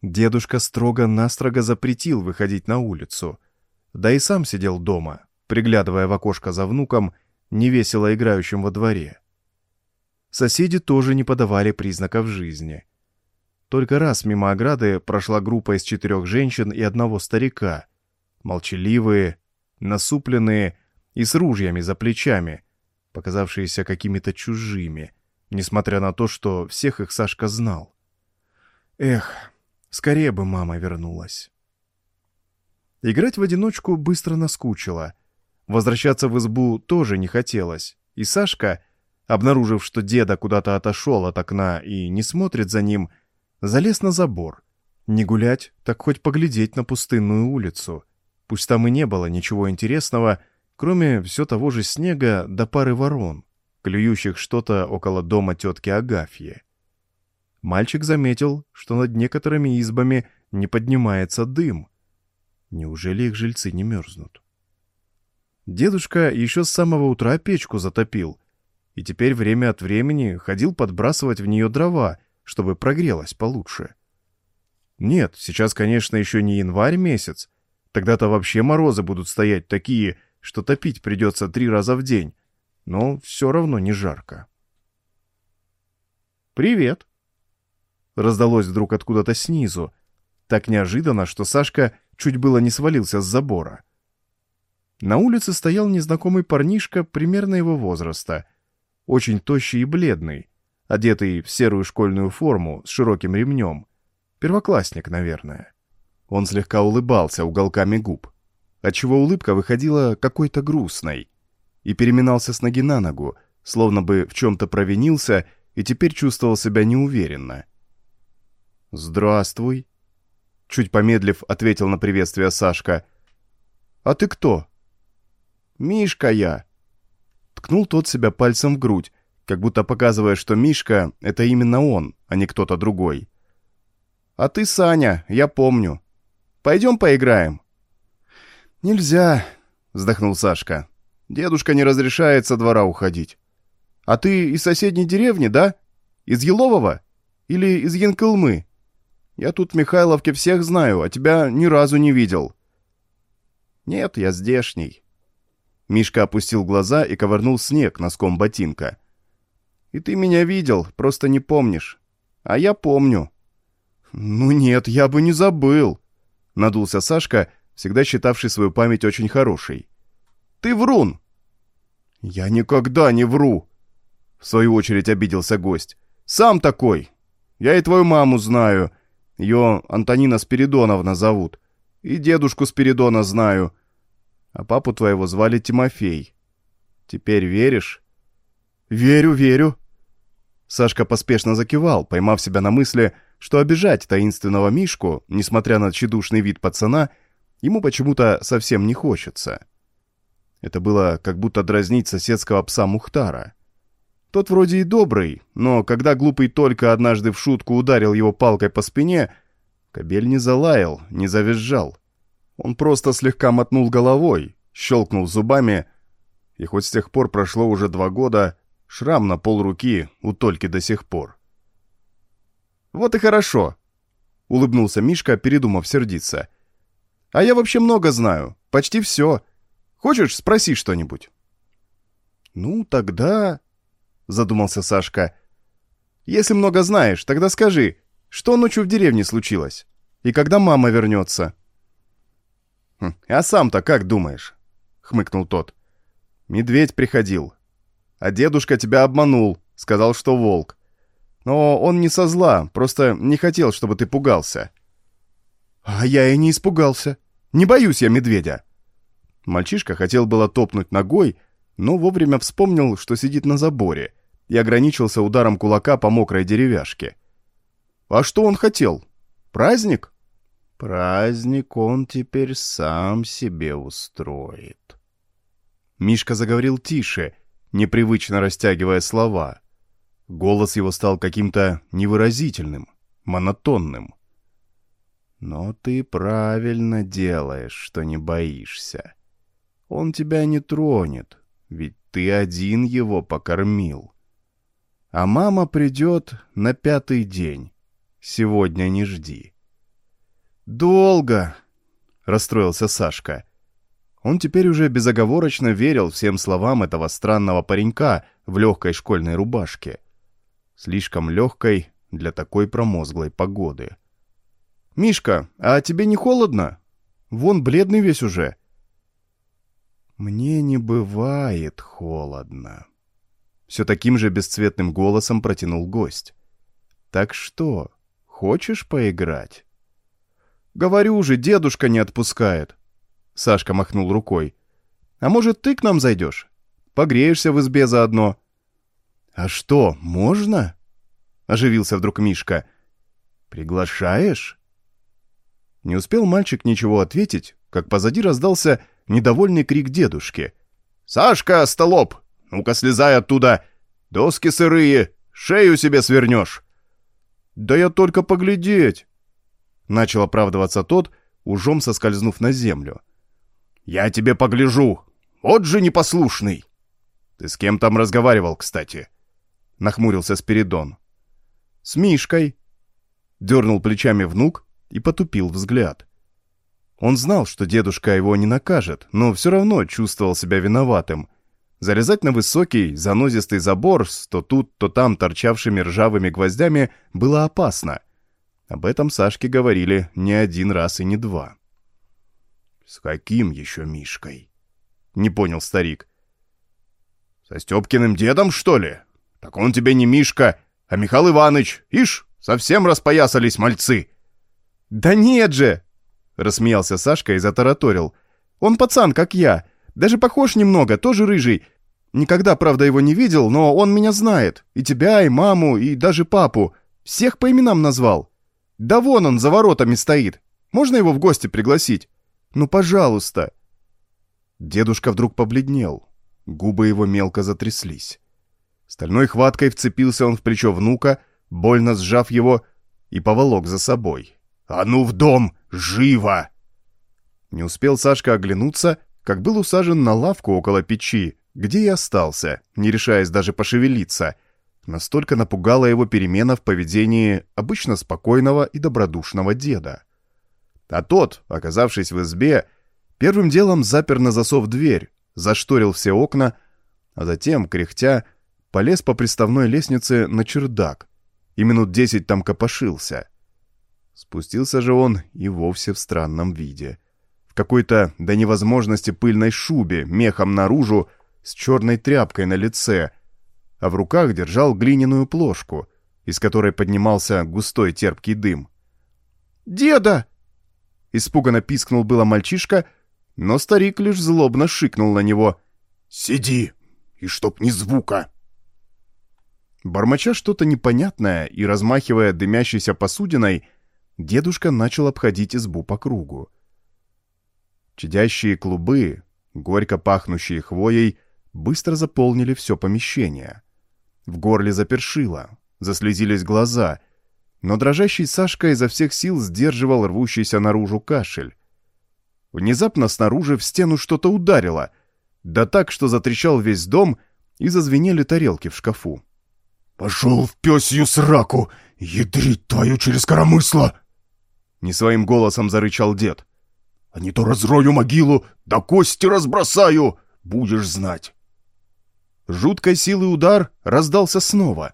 Дедушка строго-настрого запретил выходить на улицу, да и сам сидел дома, приглядывая в окошко за внуком, невесело играющим во дворе. Соседи тоже не подавали признаков жизни. Только раз мимо ограды прошла группа из четырех женщин и одного старика, молчаливые, насупленные и с ружьями за плечами, показавшиеся какими-то чужими, несмотря на то, что всех их Сашка знал. Эх, скорее бы мама вернулась. Играть в одиночку быстро наскучило. Возвращаться в избу тоже не хотелось, и Сашка, обнаружив, что деда куда-то отошел от окна и не смотрит за ним, залез на забор. Не гулять, так хоть поглядеть на пустынную улицу — Пусть там и не было ничего интересного, кроме все того же снега до пары ворон, клюющих что-то около дома тетки Агафьи. Мальчик заметил, что над некоторыми избами не поднимается дым. Неужели их жильцы не мерзнут? Дедушка еще с самого утра печку затопил, и теперь время от времени ходил подбрасывать в нее дрова, чтобы прогрелась получше. Нет, сейчас, конечно, еще не январь месяц, Тогда-то вообще морозы будут стоять такие, что топить придется три раза в день. Но все равно не жарко. «Привет!» Раздалось вдруг откуда-то снизу. Так неожиданно, что Сашка чуть было не свалился с забора. На улице стоял незнакомый парнишка примерно его возраста, очень тощий и бледный, одетый в серую школьную форму с широким ремнем. Первоклассник, наверное. Он слегка улыбался уголками губ, отчего улыбка выходила какой-то грустной, и переминался с ноги на ногу, словно бы в чем-то провинился и теперь чувствовал себя неуверенно. «Здравствуй!» чуть помедлив, ответил на приветствие Сашка. «А ты кто?» «Мишка я!» Ткнул тот себя пальцем в грудь, как будто показывая, что Мишка — это именно он, а не кто-то другой. «А ты Саня, я помню. Пойдем поиграем?» «Нельзя», — вздохнул Сашка. «Дедушка не разрешает со двора уходить. А ты из соседней деревни, да? Из Елового? Или из Янкылмы? Я тут в Михайловке всех знаю, а тебя ни разу не видел». «Нет, я здешний». Мишка опустил глаза и ковырнул снег носком ботинка. «И ты меня видел, просто не помнишь. А я помню». «Ну нет, я бы не забыл», — надулся Сашка, всегда считавший свою память очень хорошей. «Ты врун!» «Я никогда не вру!» В свою очередь обиделся гость. «Сам такой! Я и твою маму знаю. Ее Антонина Спиридоновна зовут. И дедушку Спиридона знаю. А папу твоего звали Тимофей. Теперь веришь?» «Верю, верю!» Сашка поспешно закивал, поймав себя на мысли, что обижать таинственного Мишку, несмотря на тщедушный вид пацана, ему почему-то совсем не хочется. Это было как будто дразнить соседского пса Мухтара. Тот вроде и добрый, но когда глупый только однажды в шутку ударил его палкой по спине, кобель не залаял, не завизжал. Он просто слегка мотнул головой, щелкнул зубами, и хоть с тех пор прошло уже два года, шрам на пол руки у Тольки до сих пор. «Вот и хорошо», — улыбнулся Мишка, передумав сердиться. «А я вообще много знаю, почти все. Хочешь, спроси что-нибудь?» «Ну, тогда...» — задумался Сашка. «Если много знаешь, тогда скажи, что ночью в деревне случилось? И когда мама вернется?» «Хм, «А сам-то как думаешь?» — хмыкнул тот. «Медведь приходил. А дедушка тебя обманул, сказал, что волк. Но он не со зла, просто не хотел, чтобы ты пугался». «А я и не испугался. Не боюсь я медведя». Мальчишка хотел было топнуть ногой, но вовремя вспомнил, что сидит на заборе, и ограничился ударом кулака по мокрой деревяшке. «А что он хотел? Праздник?» «Праздник он теперь сам себе устроит». Мишка заговорил тише, непривычно растягивая слова. Голос его стал каким-то невыразительным, монотонным. «Но ты правильно делаешь, что не боишься. Он тебя не тронет, ведь ты один его покормил. А мама придет на пятый день. Сегодня не жди». «Долго!» — расстроился Сашка. Он теперь уже безоговорочно верил всем словам этого странного паренька в легкой школьной рубашке слишком легкой для такой промозглой погоды. «Мишка, а тебе не холодно? Вон бледный весь уже». «Мне не бывает холодно», — все таким же бесцветным голосом протянул гость. «Так что, хочешь поиграть?» «Говорю же, дедушка не отпускает», — Сашка махнул рукой. «А может, ты к нам зайдешь? Погреешься в избе заодно». «А что, можно?» — оживился вдруг Мишка. «Приглашаешь?» Не успел мальчик ничего ответить, как позади раздался недовольный крик дедушки. «Сашка, столоп! Ну-ка слезай оттуда! Доски сырые, шею себе свернешь!» «Да я только поглядеть!» Начал оправдываться тот, ужом соскользнув на землю. «Я тебе погляжу! Вот же непослушный!» «Ты с кем там разговаривал, кстати?» — нахмурился Спиридон. «С Мишкой!» Дернул плечами внук и потупил взгляд. Он знал, что дедушка его не накажет, но все равно чувствовал себя виноватым. Залезать на высокий, занозистый забор с то тут, то там торчавшими ржавыми гвоздями было опасно. Об этом Сашке говорили не один раз и не два. «С каким еще Мишкой?» — не понял старик. «Со Степкиным дедом, что ли?» Так он тебе не Мишка, а Михаил Иванович. Ишь, совсем распоясались мальцы. Да нет же, рассмеялся Сашка и затараторил. Он пацан, как я. Даже похож немного, тоже рыжий. Никогда, правда, его не видел, но он меня знает. И тебя, и маму, и даже папу. Всех по именам назвал. Да вон он за воротами стоит. Можно его в гости пригласить? Ну, пожалуйста!» Дедушка вдруг побледнел. Губы его мелко затряслись. Стальной хваткой вцепился он в плечо внука, больно сжав его, и поволок за собой. «А ну в дом! Живо!» Не успел Сашка оглянуться, как был усажен на лавку около печи, где и остался, не решаясь даже пошевелиться. Настолько напугала его перемена в поведении обычно спокойного и добродушного деда. А тот, оказавшись в избе, первым делом запер на засов дверь, зашторил все окна, а затем, кряхтя, полез по приставной лестнице на чердак и минут десять там копошился. Спустился же он и вовсе в странном виде. В какой-то до невозможности пыльной шубе, мехом наружу, с черной тряпкой на лице, а в руках держал глиняную плошку, из которой поднимался густой терпкий дым. «Деда!» Испуганно пискнул было мальчишка, но старик лишь злобно шикнул на него. «Сиди, и чтоб ни звука!» Бормоча что-то непонятное и размахивая дымящейся посудиной, дедушка начал обходить избу по кругу. Чадящие клубы, горько пахнущие хвоей, быстро заполнили все помещение. В горле запершило, заслезились глаза, но дрожащий Сашка изо всех сил сдерживал рвущийся наружу кашель. Внезапно снаружи в стену что-то ударило, да так, что затрещал весь дом и зазвенели тарелки в шкафу. «Пошел в пёсью сраку! Ядрить твою через коромысло!» Не своим голосом зарычал дед. «А не то разрою могилу, да кости разбросаю! Будешь знать!» Жуткой силы удар раздался снова,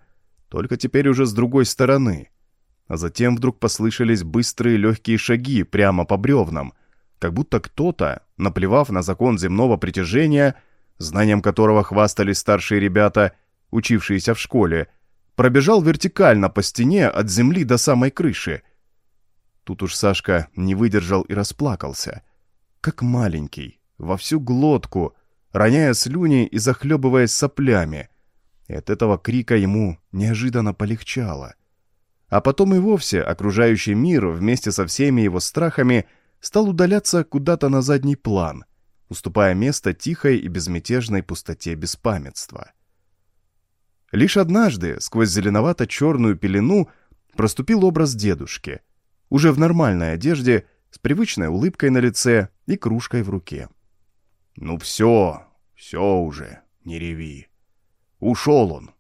только теперь уже с другой стороны. А затем вдруг послышались быстрые легкие шаги прямо по бревнам, как будто кто-то, наплевав на закон земного притяжения, знанием которого хвастались старшие ребята, учившиеся в школе, пробежал вертикально по стене от земли до самой крыши. Тут уж Сашка не выдержал и расплакался. Как маленький, во всю глотку, роняя слюни и захлебываясь соплями. И от этого крика ему неожиданно полегчало. А потом и вовсе окружающий мир вместе со всеми его страхами стал удаляться куда-то на задний план, уступая место тихой и безмятежной пустоте беспамятства. Лишь однажды сквозь зеленовато-черную пелену проступил образ дедушки, уже в нормальной одежде, с привычной улыбкой на лице и кружкой в руке. «Ну все, все уже, не реви. Ушел он.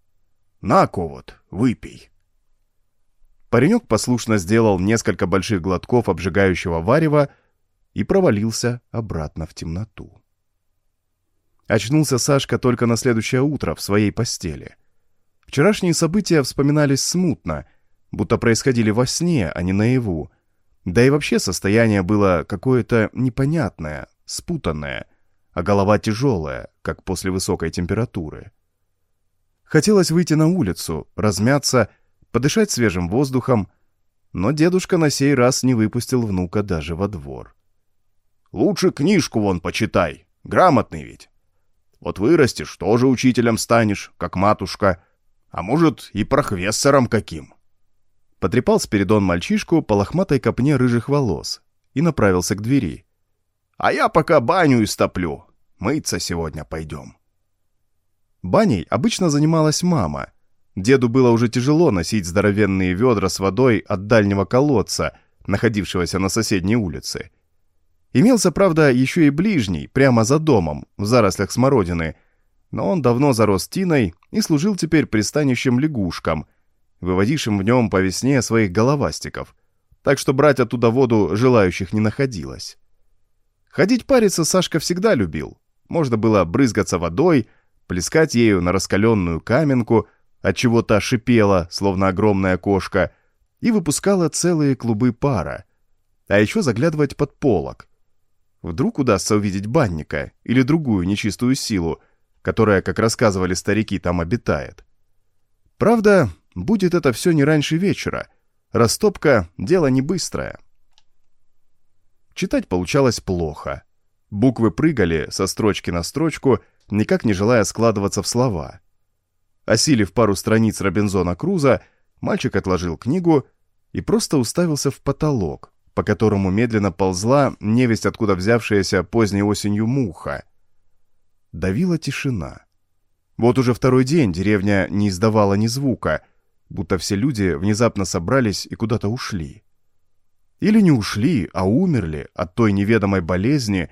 На-ка вот, выпей». Паренек послушно сделал несколько больших глотков обжигающего варева и провалился обратно в темноту. Очнулся Сашка только на следующее утро в своей постели. Вчерашние события вспоминались смутно, будто происходили во сне, а не наяву. Да и вообще состояние было какое-то непонятное, спутанное, а голова тяжелая, как после высокой температуры. Хотелось выйти на улицу, размяться, подышать свежим воздухом, но дедушка на сей раз не выпустил внука даже во двор. «Лучше книжку вон почитай, грамотный ведь. Вот вырастешь, тоже учителем станешь, как матушка, а может, и прохвессором каким». Потрепал Спиридон мальчишку по лохматой копне рыжих волос и направился к двери. «А я пока баню истоплю. Мыться сегодня пойдем». Баней обычно занималась мама. Деду было уже тяжело носить здоровенные ведра с водой от дальнего колодца, находившегося на соседней улице. Имелся, правда, еще и ближний, прямо за домом, в зарослях смородины – но он давно зарос тиной и служил теперь пристанищем лягушкам, выводившим в нем по весне своих головастиков, так что брать оттуда воду желающих не находилось. Ходить париться Сашка всегда любил. Можно было брызгаться водой, плескать ею на раскаленную каменку, от чего та шипела, словно огромная кошка, и выпускала целые клубы пара. А еще заглядывать под полок. Вдруг удастся увидеть банника или другую нечистую силу, которая, как рассказывали старики, там обитает. Правда, будет это все не раньше вечера. Растопка — дело не быстрое. Читать получалось плохо. Буквы прыгали со строчки на строчку, никак не желая складываться в слова. Осилив пару страниц Робинзона Круза, мальчик отложил книгу и просто уставился в потолок, по которому медленно ползла невесть откуда взявшаяся поздней осенью муха. Давила тишина. Вот уже второй день деревня не издавала ни звука, будто все люди внезапно собрались и куда-то ушли. Или не ушли, а умерли от той неведомой болезни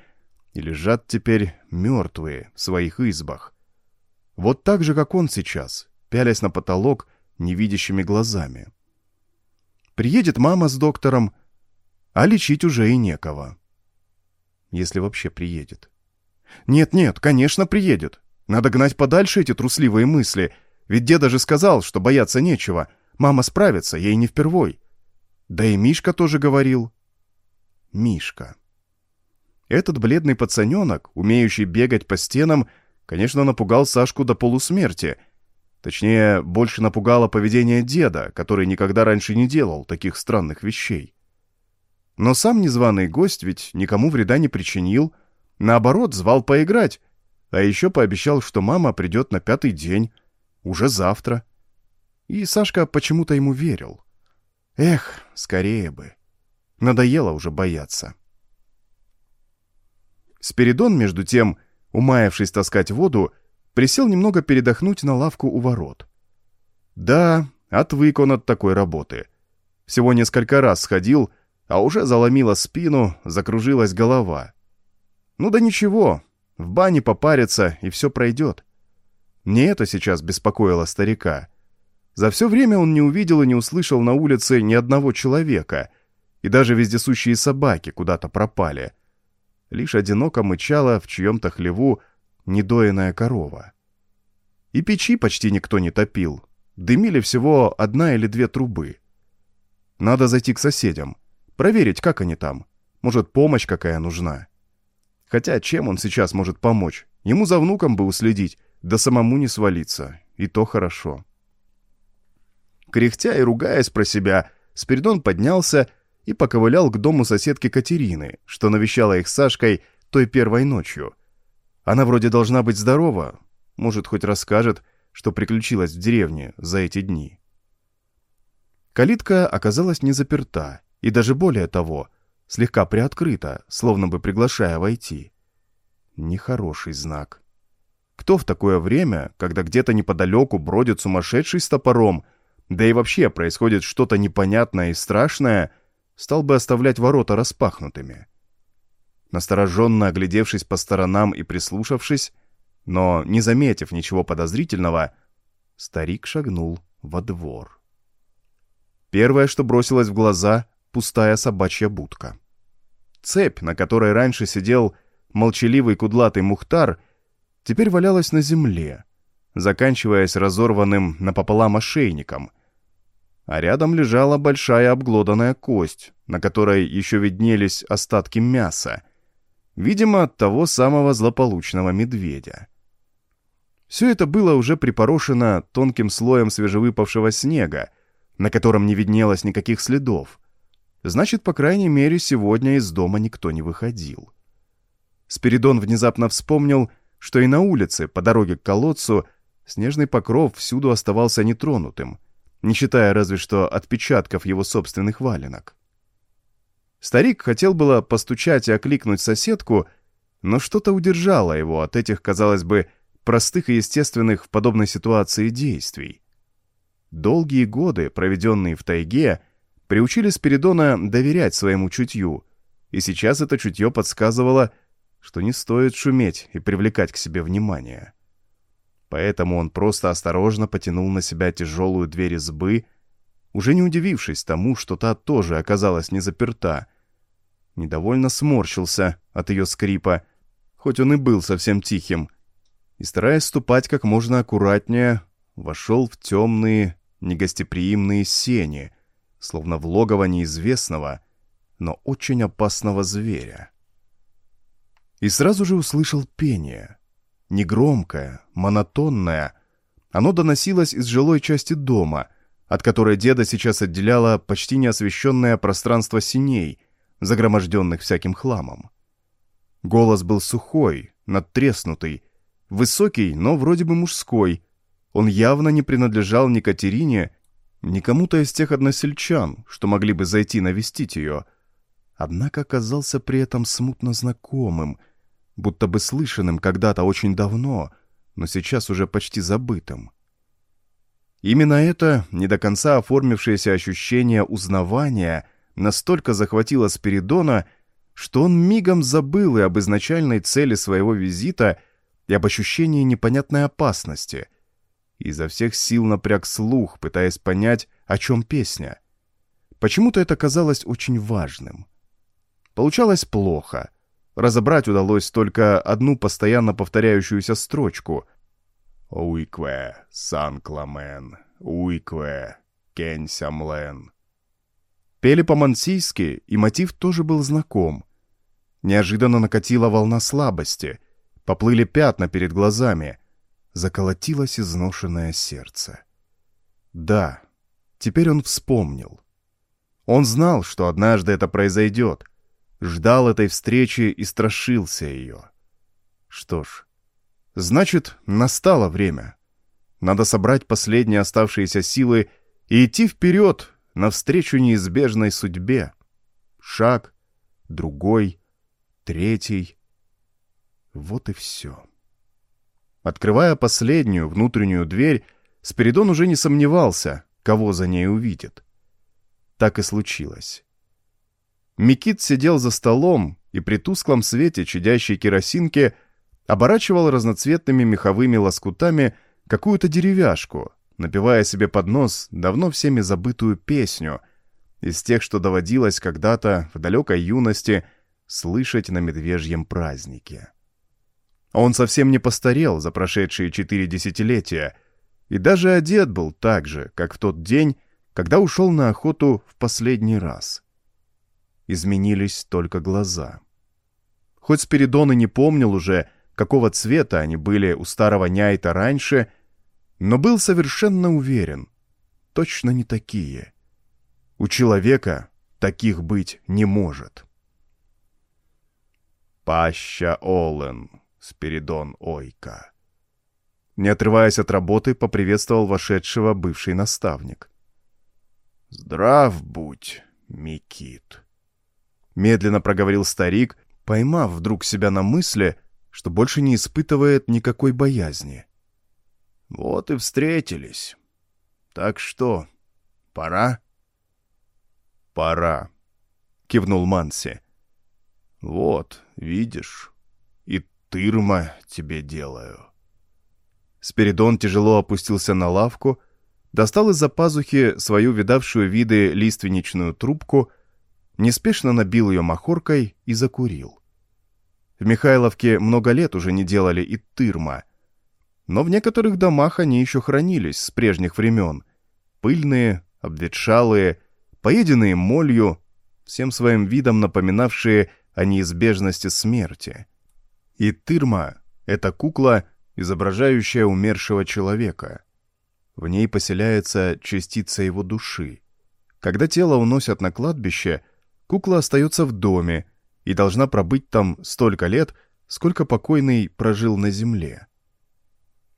и лежат теперь мертвые в своих избах. Вот так же, как он сейчас, пялясь на потолок невидящими глазами. Приедет мама с доктором, а лечить уже и некого. Если вообще приедет. Нет-нет, конечно, приедет. Надо гнать подальше эти трусливые мысли, ведь деда же сказал, что бояться нечего. Мама справится, ей не впервой. Да и Мишка тоже говорил. Мишка. Этот бледный пацаненок, умеющий бегать по стенам, конечно, напугал Сашку до полусмерти. Точнее, больше напугало поведение деда, который никогда раньше не делал таких странных вещей. Но сам незваный гость ведь никому вреда не причинил, наоборот, звал поиграть, а еще пообещал, что мама придет на пятый день, уже завтра. И Сашка почему-то ему верил. Эх, скорее бы. Надоело уже бояться. Спиридон, между тем, умаявшись таскать воду, присел немного передохнуть на лавку у ворот. Да, отвык он от такой работы. Всего несколько раз сходил, а уже заломила спину, закружилась голова. Ну да ничего, в бане попарится, и все пройдет. Не это сейчас беспокоило старика. За все время он не увидел и не услышал на улице ни одного человека, и даже вездесущие собаки куда-то пропали. Лишь одиноко мычала в чьем-то хлеву недоенная корова. И печи почти никто не топил, дымили всего одна или две трубы. Надо зайти к соседям, проверить, как они там. Может, помощь какая нужна. Хотя чем он сейчас может помочь? Ему за внуком бы уследить, да самому не свалиться. И то хорошо. Кряхтя и ругаясь про себя, Спиридон поднялся и поковылял к дому соседки Катерины, что навещала их с Сашкой той первой ночью. Она вроде должна быть здорова, может, хоть расскажет, что приключилось в деревне за эти дни. Калитка оказалась не заперта, и даже более того, слегка приоткрыта, словно бы приглашая войти. Нехороший знак. Кто в такое время, когда где-то неподалеку бродит сумасшедший с топором, да и вообще происходит что-то непонятное и страшное, стал бы оставлять ворота распахнутыми. Настороженно оглядевшись по сторонам и прислушавшись, но не заметив ничего подозрительного, старик шагнул во двор. Первое, что бросилось в глаза — пустая собачья будка. Цепь, на которой раньше сидел молчаливый кудлатый мухтар, теперь валялась на земле, заканчиваясь разорванным напополам ошейником, а рядом лежала большая обглоданная кость, на которой еще виднелись остатки мяса, видимо, от того самого злополучного медведя. Все это было уже припорошено тонким слоем свежевыпавшего снега, на котором не виднелось никаких следов. Значит, по крайней мере, сегодня из дома никто не выходил. Спиридон внезапно вспомнил, что и на улице, по дороге к колодцу, снежный покров всюду оставался нетронутым — не считая разве что отпечатков его собственных валенок. Старик хотел было постучать и окликнуть соседку, но что-то удержало его от этих, казалось бы, простых и естественных в подобной ситуации действий. Долгие годы, проведенные в тайге, приучили Спиридона доверять своему чутью, и сейчас это чутье подсказывало, что не стоит шуметь и привлекать к себе внимание. Поэтому он просто осторожно потянул на себя тяжелую дверь избы, уже не удивившись тому, что та тоже оказалась не заперта. Недовольно сморщился от ее скрипа, хоть он и был совсем тихим, и, стараясь ступать как можно аккуратнее, вошел в темные, негостеприимные сени, словно в логово неизвестного, но очень опасного зверя. И сразу же услышал пение — негромкое, монотонное. Оно доносилось из жилой части дома, от которой деда сейчас отделяло почти неосвещенное пространство синей, загроможденных всяким хламом. Голос был сухой, надтреснутый, высокий, но вроде бы мужской. Он явно не принадлежал ни Катерине, ни кому-то из тех односельчан, что могли бы зайти навестить ее. однако оказался при этом смутно знакомым, будто бы слышанным когда-то очень давно, но сейчас уже почти забытым. Именно это не до конца оформившееся ощущение узнавания настолько захватило Спиридона, что он мигом забыл и об изначальной цели своего визита, и об ощущении непонятной опасности. И изо всех сил напряг слух, пытаясь понять, о чем песня. Почему-то это казалось очень важным. Получалось плохо. Разобрать удалось только одну постоянно повторяющуюся строчку — Уикве, Сан-Кламен, Уикве, Кень-Сямлен. Пели по-мансийски, и мотив тоже был знаком. Неожиданно накатила волна слабости, поплыли пятна перед глазами, заколотилось изношенное сердце. Да, теперь он вспомнил. Он знал, что однажды это произойдет, ждал этой встречи и страшился ее. Что ж, Значит, настало время. Надо собрать последние оставшиеся силы и идти вперед, навстречу неизбежной судьбе. Шаг, другой, третий. Вот и все. Открывая последнюю внутреннюю дверь, Спиридон уже не сомневался, кого за ней увидит. Так и случилось. Микит сидел за столом, и при тусклом свете чадящей керосинки – оборачивал разноцветными меховыми лоскутами какую-то деревяшку, напевая себе под нос давно всеми забытую песню из тех, что доводилось когда-то в далекой юности слышать на медвежьем празднике. Он совсем не постарел за прошедшие четыре десятилетия и даже одет был так же, как в тот день, когда ушел на охоту в последний раз. Изменились только глаза. Хоть Спиридон и не помнил уже, какого цвета они были у старого няйта раньше, но был совершенно уверен. Точно не такие. У человека таких быть не может. «Паща Олен, Спиридон Ойка». Не отрываясь от работы, поприветствовал вошедшего бывший наставник. «Здрав будь, Микит», — медленно проговорил старик, поймав вдруг себя на мысли — что больше не испытывает никакой боязни. Вот и встретились. Так что, пора? Пора, кивнул Манси. Вот, видишь, и тырма тебе делаю. Спиридон тяжело опустился на лавку, достал из-за пазухи свою видавшую виды лиственничную трубку, неспешно набил ее махоркой и закурил. В Михайловке много лет уже не делали и тырма. Но в некоторых домах они еще хранились с прежних времен. Пыльные, обветшалые, поеденные молью, всем своим видом напоминавшие о неизбежности смерти. И тырма — это кукла, изображающая умершего человека. В ней поселяется частица его души. Когда тело уносят на кладбище, кукла остается в доме — и должна пробыть там столько лет, сколько покойный прожил на земле.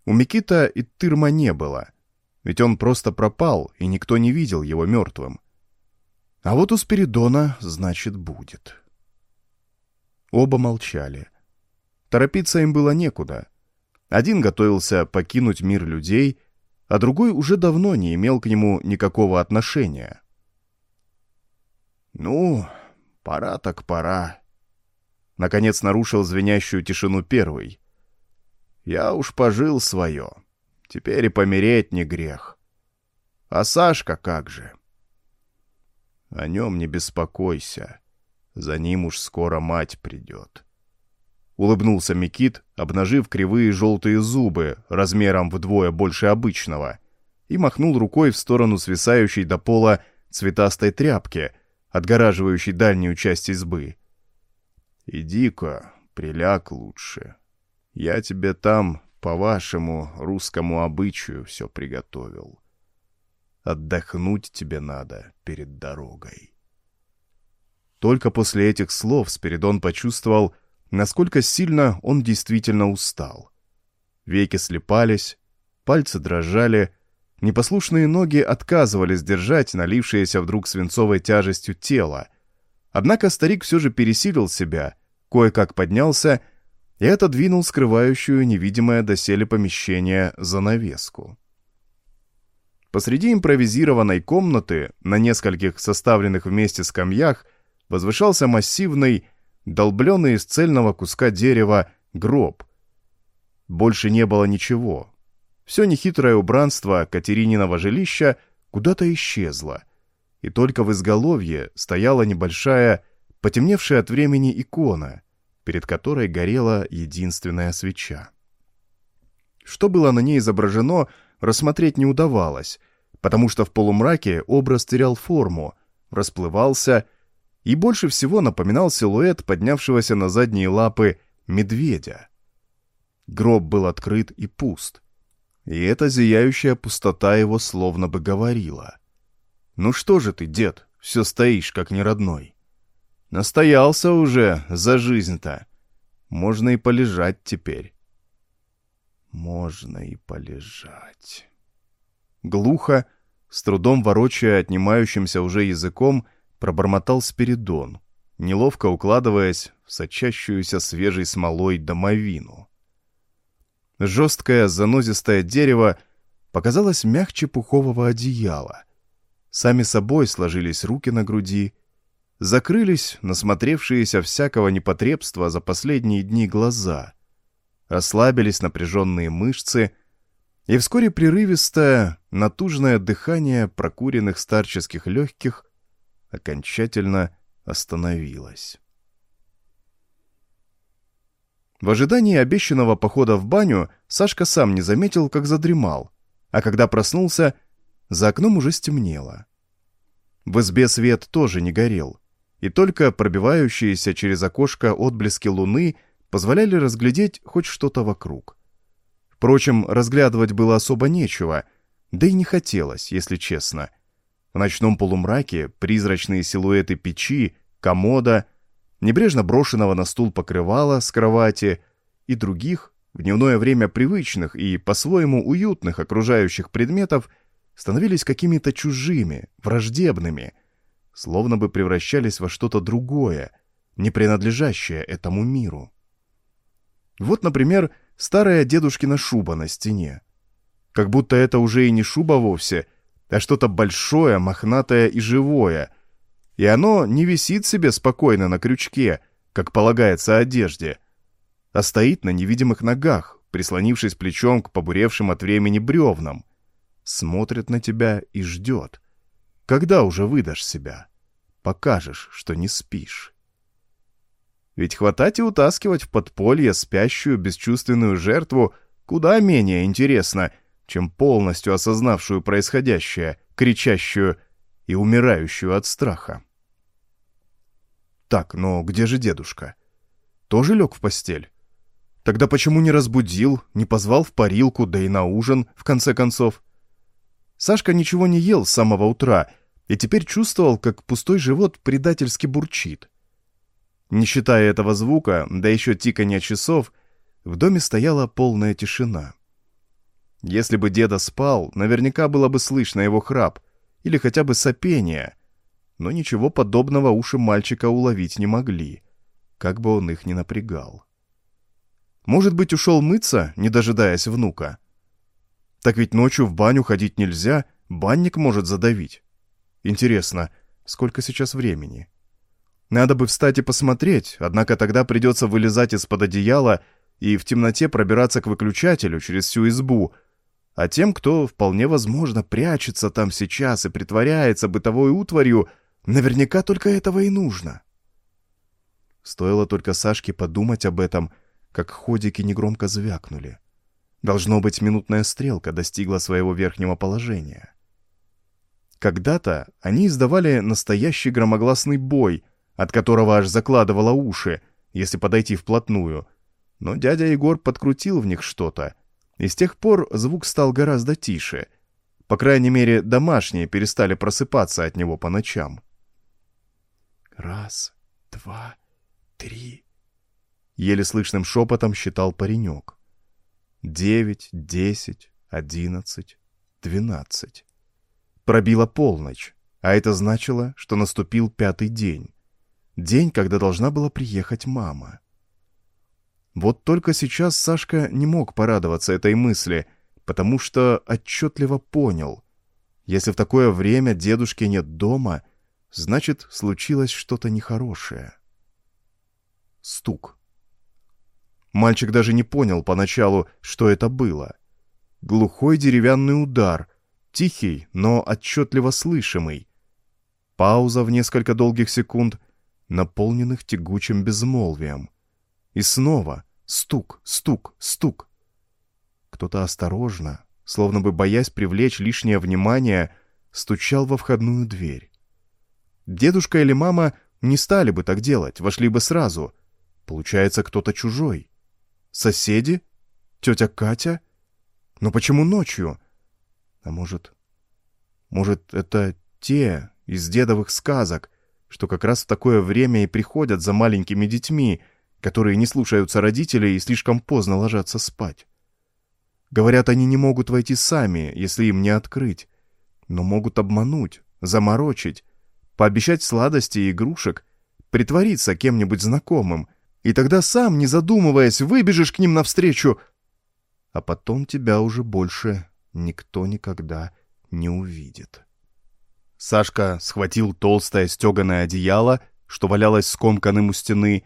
У Микита и Тырма не было, ведь он просто пропал, и никто не видел его мертвым. А вот у Спиридона, значит, будет. Оба молчали. Торопиться им было некуда. Один готовился покинуть мир людей, а другой уже давно не имел к нему никакого отношения. «Ну, пора так пора», Наконец нарушил звенящую тишину первый. «Я уж пожил свое. Теперь и помереть не грех. А Сашка как же?» «О нем не беспокойся. За ним уж скоро мать придет». Улыбнулся Микит, обнажив кривые желтые зубы, размером вдвое больше обычного, и махнул рукой в сторону свисающей до пола цветастой тряпки, отгораживающей дальнюю часть избы. Иди-ка, приляг лучше. Я тебе там, по вашему русскому обычаю, все приготовил. Отдохнуть тебе надо перед дорогой. Только после этих слов Спиридон почувствовал, насколько сильно он действительно устал. Веки слепались, пальцы дрожали, непослушные ноги отказывались держать налившееся вдруг свинцовой тяжестью тело, Однако старик все же пересилил себя, кое-как поднялся и отодвинул скрывающую невидимое доселе помещение занавеску. Посреди импровизированной комнаты, на нескольких составленных вместе скамьях, возвышался массивный, долбленный из цельного куска дерева, гроб. Больше не было ничего. Все нехитрое убранство Катерининого жилища куда-то исчезло, и только в изголовье стояла небольшая, потемневшая от времени икона, перед которой горела единственная свеча. Что было на ней изображено, рассмотреть не удавалось, потому что в полумраке образ терял форму, расплывался и больше всего напоминал силуэт поднявшегося на задние лапы медведя. Гроб был открыт и пуст, и эта зияющая пустота его словно бы говорила. «Ну что же ты, дед, все стоишь, как неродной? Настоялся уже за жизнь-то. Можно и полежать теперь». «Можно и полежать». Глухо, с трудом ворочая отнимающимся уже языком, пробормотал Спиридон, неловко укладываясь в сочащуюся свежей смолой домовину. Жесткое занозистое дерево показалось мягче пухового одеяла. Сами собой сложились руки на груди, закрылись насмотревшиеся всякого непотребства за последние дни глаза, расслабились напряженные мышцы — и вскоре прерывистое, натужное дыхание прокуренных старческих легких окончательно остановилось. В ожидании обещанного похода в баню Сашка сам не заметил, как задремал, а когда проснулся, за окном уже стемнело. В избе свет тоже не горел, и только пробивающиеся через окошко отблески луны позволяли разглядеть хоть что-то вокруг. Впрочем, разглядывать было особо нечего, да и не хотелось, если честно. В ночном полумраке призрачные силуэты печи, комода, небрежно брошенного на стул покрывала с кровати и других, в дневное время привычных и по-своему уютных окружающих предметов становились какими-то чужими, враждебными, словно бы превращались во что-то другое, не принадлежащее этому миру. Вот, например, старая дедушкина шуба на стене. Как будто это уже и не шуба вовсе, а что-то большое, мохнатое и живое. И оно не висит себе спокойно на крючке, как полагается одежде, а стоит на невидимых ногах, прислонившись плечом к побуревшим от времени бревнам. Смотрит на тебя и ждет. Когда уже выдашь себя? Покажешь, что не спишь. Ведь хватать и утаскивать в подполье спящую бесчувственную жертву куда менее интересно, чем полностью осознавшую происходящее, кричащую и умирающую от страха. Так, но где же дедушка? Тоже лег в постель? Тогда почему не разбудил, не позвал в парилку, да и на ужин, в конце концов? Сашка ничего не ел с самого утра и теперь чувствовал, как пустой живот предательски бурчит. Не считая этого звука, да еще тиканья часов, в доме стояла полная тишина. Если бы деда спал, наверняка было бы слышно его храп или хотя бы сопение, но ничего подобного уши мальчика уловить не могли, как бы он их ни напрягал. Может быть, ушел мыться, не дожидаясь внука? Так ведь ночью в баню ходить нельзя, банник может задавить. Интересно, сколько сейчас времени? — надо бы встать и посмотреть, однако тогда придется вылезать из-под одеяла и в темноте пробираться к выключателю через всю избу. А тем, кто, вполне возможно, прячется там сейчас и притворяется бытовой утварью, наверняка только этого и нужно. Стоило только Сашке подумать об этом, как ходики негромко звякнули. Должно быть, минутная стрелка достигла своего верхнего положения. Когда-то они издавали настоящий громогласный бой — от которого аж закладывало уши, если подойти вплотную. Но дядя Егор подкрутил в них что-то, и с тех пор звук стал гораздо тише. По крайней мере, домашние перестали просыпаться от него по ночам. «Раз, два, три», — еле слышным шепотом считал паренек. «Девять, десять, одиннадцать, двенадцать». Пробила полночь, а это значило, что наступил пятый день. День, когда должна была приехать мама. Вот только сейчас Сашка не мог порадоваться этой мысли, потому что отчетливо понял. Если в такое время дедушки нет дома, значит, случилось что-то нехорошее. Стук. Мальчик даже не понял поначалу, что это было. Глухой деревянный удар, тихий, но отчетливо слышимый. Пауза в несколько долгих секунд, наполненных тягучим безмолвием. И снова стук, стук, стук. Кто-то осторожно, словно бы боясь привлечь лишнее внимание, стучал во входную дверь. Дедушка или мама не стали бы так делать, вошли бы сразу. Получается, кто-то чужой. Соседи? Тетя Катя? Но почему ночью? А может... Может, это те из дедовых сказок, что как раз в такое время и приходят за маленькими детьми, которые не слушаются родителей и слишком поздно ложатся спать. Говорят, они не могут войти сами, если им не открыть, но могут обмануть, заморочить, пообещать сладости и игрушек, притвориться кем-нибудь знакомым, и тогда сам, не задумываясь, выбежишь к ним навстречу, а потом тебя уже больше никто никогда не увидит. Сашка схватил толстое стеганое одеяло, что валялось скомканным у стены,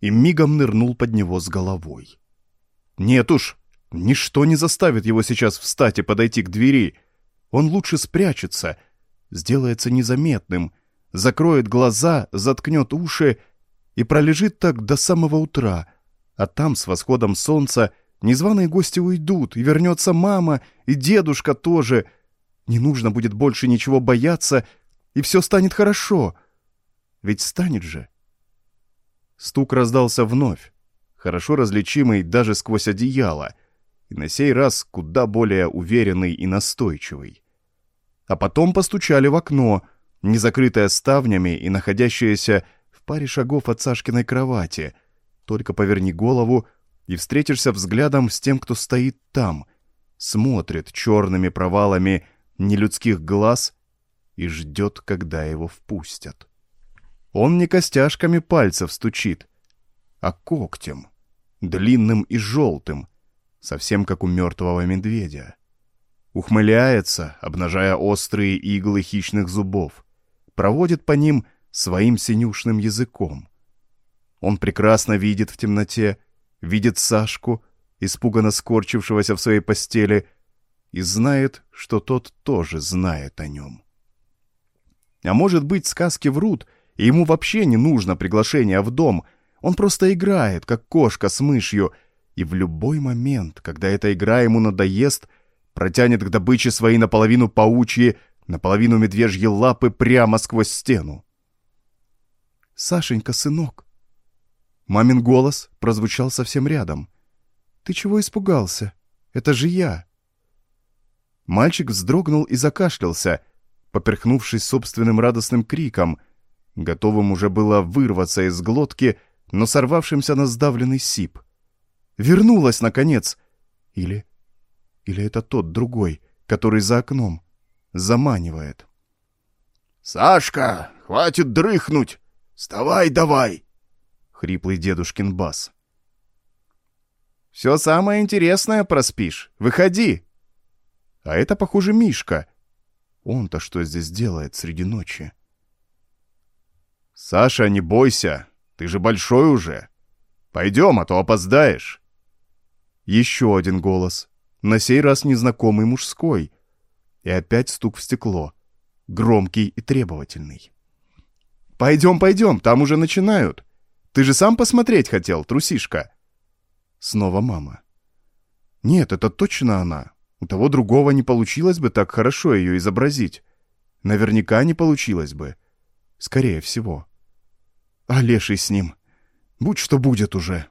и мигом нырнул под него с головой. Нет уж, ничто не заставит его сейчас встать и подойти к двери. Он лучше спрячется, сделается незаметным, закроет глаза, заткнет уши и пролежит так до самого утра, а там с восходом солнца незваные гости уйдут, и вернется мама, и дедушка тоже. Не нужно будет больше ничего бояться, и все станет хорошо. Ведь станет же. Стук раздался вновь, хорошо различимый даже сквозь одеяло, и на сей раз куда более уверенный и настойчивый. А потом постучали в окно, не закрытое ставнями и находящееся в паре шагов от Сашкиной кровати. Только поверни голову и встретишься взглядом с тем, кто стоит там, смотрит черными провалами нелюдских глаз и ждет, когда его впустят. Он не костяшками пальцев стучит, а когтем, длинным и желтым, совсем как у мертвого медведя. Ухмыляется, обнажая острые иглы хищных зубов, проводит по ним своим синюшным языком. Он прекрасно видит в темноте, видит Сашку, испуганно скорчившегося в своей постели, и знает, что тот тоже знает о нем. А может быть, сказки врут, и ему вообще не нужно приглашение в дом. Он просто играет, как кошка с мышью, и в любой момент, когда эта игра ему надоест, протянет к добыче свои наполовину паучьи, наполовину медвежьи лапы прямо сквозь стену. «Сашенька, сынок!» Мамин голос прозвучал совсем рядом. «Ты чего испугался? Это же я!» Мальчик вздрогнул и закашлялся, поперхнувшись собственным радостным криком — готовым уже было вырваться из глотки, но сорвавшимся на сдавленный сип. Вернулась, наконец! Или... Или это тот другой, который за окном заманивает. «Сашка, хватит дрыхнуть! Вставай давай!» — хриплый дедушкин бас. «Все самое интересное проспишь. Выходи!» А это, похоже, Мишка. Он-то что здесь делает среди ночи? «Саша, не бойся, ты же большой уже. Пойдем, а то опоздаешь». Еще один голос, на сей раз незнакомый мужской. И опять стук в стекло, громкий и требовательный. «Пойдем, пойдем, там уже начинают. Ты же сам посмотреть хотел, трусишка». Снова мама. «Нет, это точно она. У того другого не получилось бы так хорошо ее изобразить. Наверняка не получилось бы. Скорее всего. А леший с ним. Будь что будет уже.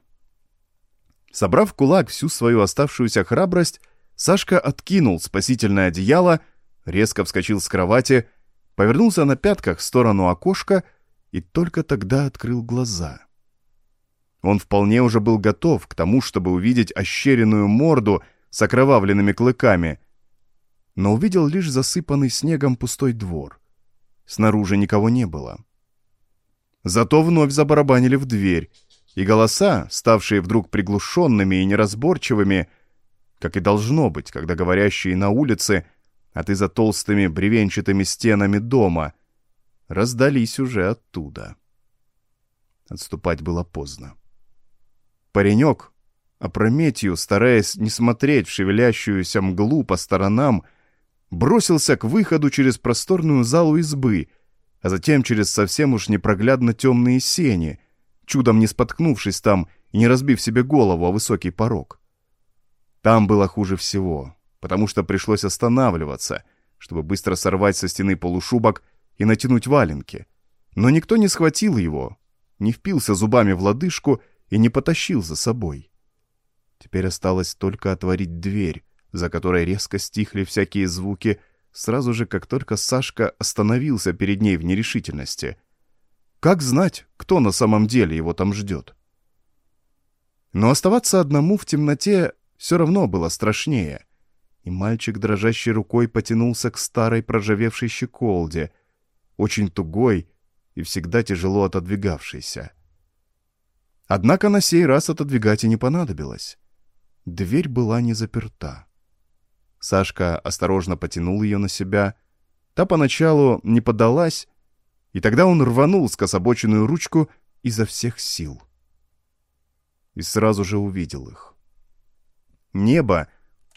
Собрав в кулак всю свою оставшуюся храбрость, Сашка откинул спасительное одеяло, резко вскочил с кровати, повернулся на пятках в сторону окошка и только тогда открыл глаза. Он вполне уже был готов к тому, чтобы увидеть ощеренную морду с окровавленными клыками, но увидел лишь засыпанный снегом пустой двор — Снаружи никого не было. Зато вновь забарабанили в дверь, и голоса, ставшие вдруг приглушенными и неразборчивыми, как и должно быть, когда говорящие на улице, а ты за толстыми бревенчатыми стенами дома, раздались уже оттуда. Отступать было поздно. Паренек, опрометью, стараясь не смотреть в шевелящуюся мглу по сторонам, бросился к выходу через просторную залу избы, а затем через совсем уж непроглядно темные сени, чудом не споткнувшись там и не разбив себе голову о высокий порог. Там было хуже всего, потому что пришлось останавливаться, чтобы быстро сорвать со стены полушубок и натянуть валенки. Но никто не схватил его, не впился зубами в лодыжку и не потащил за собой. Теперь осталось только отворить дверь, за которой резко стихли всякие звуки, сразу же, как только Сашка остановился перед ней в нерешительности. Как знать, кто на самом деле его там ждет? Но оставаться одному в темноте все равно было страшнее, и мальчик дрожащей рукой потянулся к старой прожавевшей щеколде, очень тугой и всегда тяжело отодвигавшейся. Однако на сей раз отодвигать и не понадобилось. Дверь была не заперта. Сашка осторожно потянул ее на себя. Та поначалу не поддалась, и тогда он рванул скособоченную ручку изо всех сил. И сразу же увидел их. Небо,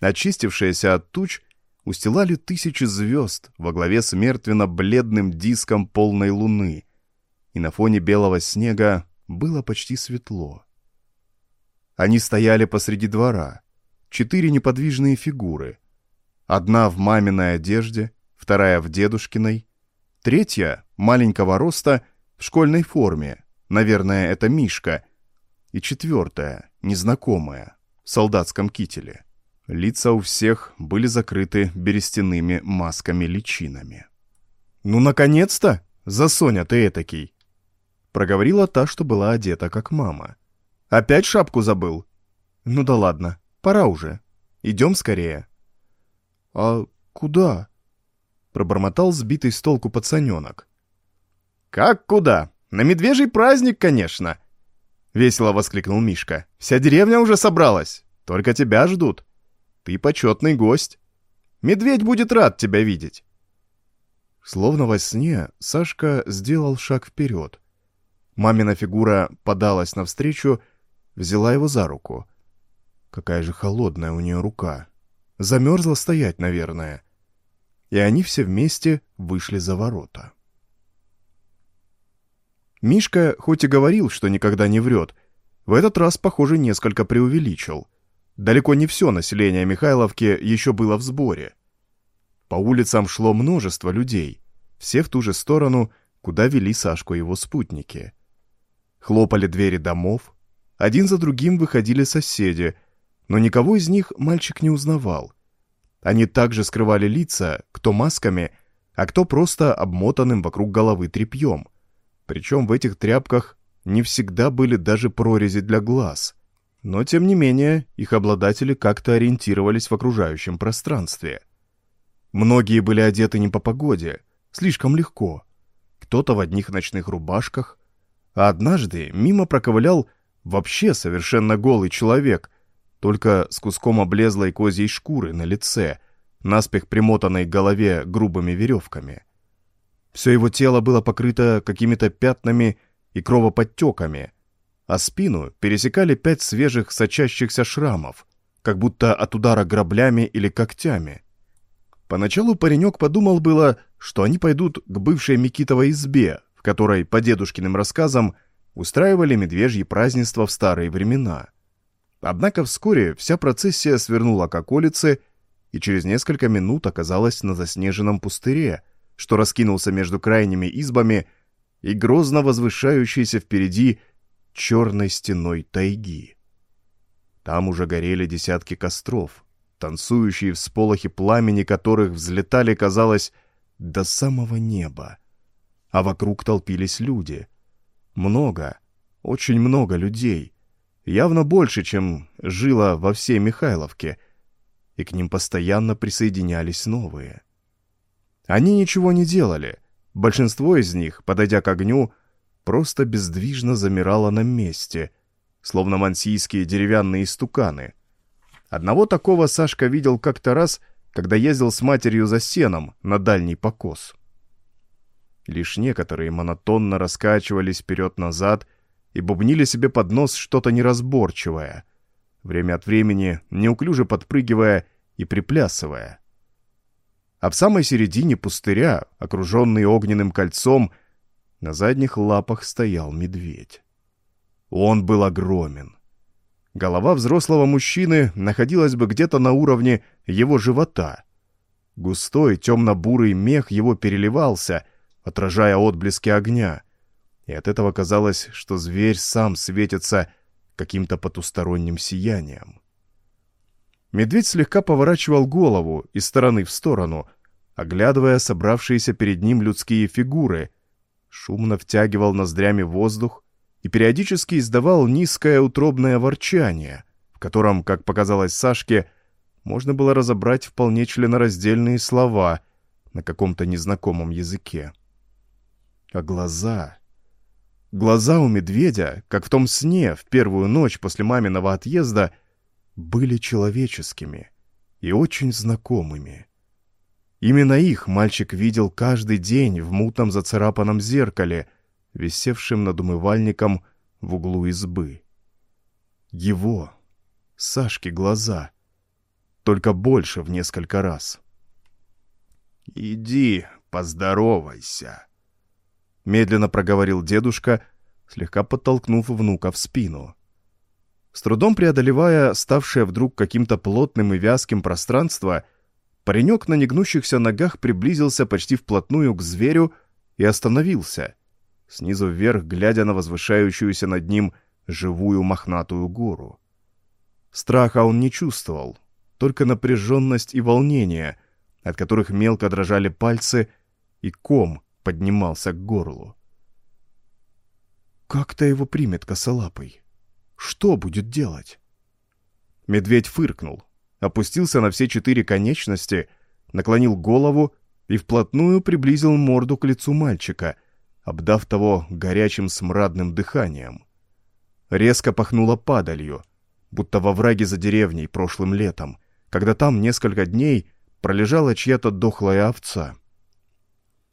очистившееся от туч, устилали тысячи звезд во главе с мертвенно-бледным диском полной луны, и на фоне белого снега было почти светло. Они стояли посреди двора, четыре неподвижные фигуры. Одна в маминой одежде, вторая в дедушкиной, третья, маленького роста, в школьной форме, наверное, это Мишка, и четвертая, незнакомая, в солдатском кителе. Лица у всех были закрыты берестяными масками-личинами. «Ну, наконец-то! Засоня ты этакий!» Проговорила та, что была одета как мама. «Опять шапку забыл?» «Ну да ладно, пора уже. Идем скорее». «А куда?» Пробормотал сбитый с толку пацаненок. «Как куда? На медвежий праздник, конечно!» Весело воскликнул Мишка. «Вся деревня уже собралась. Только тебя ждут. Ты почетный гость. Медведь будет рад тебя видеть». Словно во сне Сашка сделал шаг вперед. Мамина фигура подалась навстречу, взяла его за руку. Какая же холодная у нее рука. Замерзла стоять, наверное. И они все вместе вышли за ворота. Мишка хоть и говорил, что никогда не врет, в этот раз, похоже, несколько преувеличил. Далеко не все население Михайловки еще было в сборе. По улицам шло множество людей, все в ту же сторону, куда вели Сашку его спутники. Хлопали двери домов, один за другим выходили соседи, но никого из них мальчик не узнавал. Они также скрывали лица, кто масками, а кто просто обмотанным вокруг головы тряпьем — причем в этих тряпках не всегда были даже прорези для глаз. Но, тем не менее, их обладатели как-то ориентировались в окружающем пространстве. Многие были одеты не по погоде, слишком легко. Кто-то в одних ночных рубашках. А однажды мимо проковылял вообще совершенно голый человек, только с куском облезлой козьей шкуры на лице, наспех примотанной к голове грубыми веревками. Все его тело было покрыто какими-то пятнами и кровоподтеками, а спину пересекали пять свежих сочащихся шрамов, как будто от удара граблями или когтями. Поначалу паренек подумал было, что они пойдут к бывшей Микитовой избе, в которой, по дедушкиным рассказам, устраивали медвежьи празднества в старые времена. Однако вскоре вся процессия свернула к околице и через несколько минут оказалась на заснеженном пустыре, что раскинулся между крайними избами и грозно возвышающейся впереди черной стеной тайги. Там уже горели десятки костров, танцующие всполохи пламени которых взлетали, казалось, до самого неба. А вокруг толпились люди. Много, очень много людей. Явно больше, чем жило во всей Михайловке. И к ним постоянно присоединялись новые — они ничего не делали. Большинство из них, подойдя к огню, просто бездвижно замирала на месте, словно мансийские деревянные стуканы. Одного такого Сашка видел как-то раз, когда ездил с матерью за сеном на дальний покос. Лишь некоторые монотонно раскачивались вперед-назад и бубнили себе под нос что-то неразборчивое, время от времени неуклюже подпрыгивая и приплясывая. А в самой середине пустыря, окруженный огненным кольцом, на задних лапах стоял медведь. Он был огромен. Голова взрослого мужчины находилась бы где-то на уровне его живота. Густой темно-бурый мех его переливался, отражая отблески огня, и от этого казалось, что зверь сам светится каким-то потусторонним сиянием. Медведь слегка поворачивал голову из стороны в сторону, оглядывая собравшиеся перед ним людские фигуры, шумно втягивал ноздрями воздух и периодически издавал низкое утробное ворчание, в котором, как показалось Сашке, можно было разобрать вполне членораздельные слова на каком-то незнакомом языке. А глаза... Глаза у медведя, как в том сне в первую ночь после маминого отъезда, были человеческими и очень знакомыми. Именно их мальчик видел каждый день в мутном зацарапанном зеркале, висевшем над умывальником в углу избы. Его, Сашки, глаза, только больше в несколько раз. «Иди, поздоровайся», медленно проговорил дедушка, слегка подтолкнув внука в спину. С трудом преодолевая ставшее вдруг каким-то плотным и вязким пространство, паренек на негнущихся ногах приблизился почти вплотную к зверю и остановился, снизу вверх глядя на возвышающуюся над ним живую мохнатую гору. Страха он не чувствовал, только напряженность и волнение, от которых мелко дрожали пальцы, и ком, поднимался к горлу. Как-то его примет косолапый. Что будет делать? Медведь фыркнул, опустился на все четыре конечности, наклонил голову и вплотную приблизил морду к лицу мальчика, обдав того горячим смрадным дыханием. Резко пахнуло падалью, будто во враге за деревней прошлым летом, когда там несколько дней пролежала чья-то дохлая овца.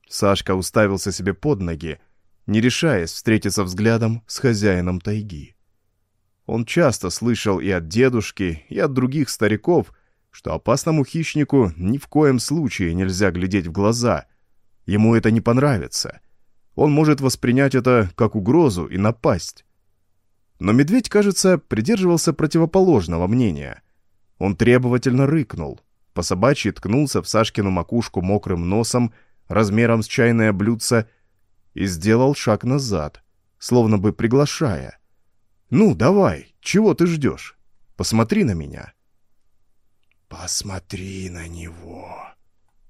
Сашка уставился себе под ноги, не решаясь встретиться взглядом с хозяином тайги. Он часто слышал и от дедушки, и от других стариков, что опасному хищнику ни в коем случае нельзя глядеть в глаза. Ему это не понравится. Он может воспринять это как угрозу и напасть. Но медведь, кажется, придерживался противоположного мнения. Он требовательно рыкнул, по собачьи ткнулся в Сашкину макушку мокрым носом размером с чайное блюдце и сделал шаг назад, словно бы приглашая. «Ну, давай, чего ты ждешь? Посмотри на меня». «Посмотри на него!»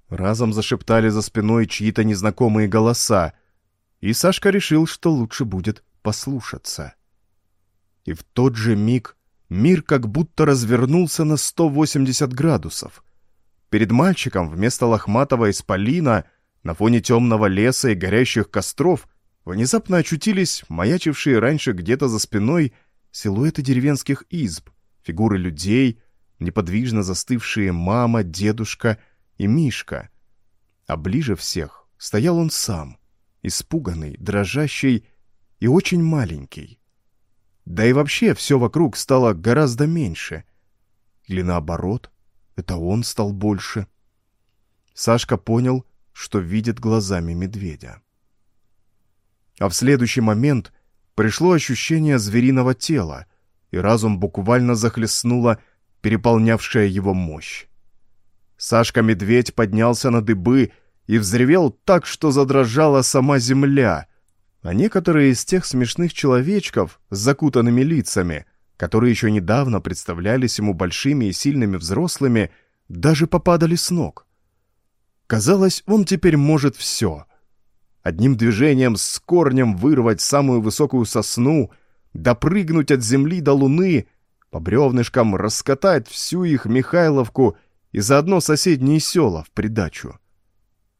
Разом зашептали за спиной чьи-то незнакомые голоса, и Сашка решил, что лучше будет послушаться. И в тот же миг мир как будто развернулся на 180 градусов. Перед мальчиком вместо лохматого исполина — на фоне темного леса и горящих костров внезапно очутились маячившие раньше где-то за спиной силуэты деревенских изб, фигуры людей, неподвижно застывшие мама, дедушка и Мишка. А ближе всех стоял он сам, испуганный, дрожащий и очень маленький. Да и вообще все вокруг стало гораздо меньше. Или наоборот, это он стал больше. Сашка понял, что видит глазами медведя. А в следующий момент пришло ощущение звериного тела, и разум буквально захлестнула переполнявшая его мощь. Сашка-медведь поднялся на дыбы и взревел так, что задрожала сама земля, а некоторые из тех смешных человечков с закутанными лицами, которые еще недавно представлялись ему большими и сильными взрослыми, даже попадали с ног. Казалось, он теперь может все. Одним движением с корнем вырвать самую высокую сосну, допрыгнуть от земли до луны, по бревнышкам раскатать всю их Михайловку и заодно соседние села в придачу.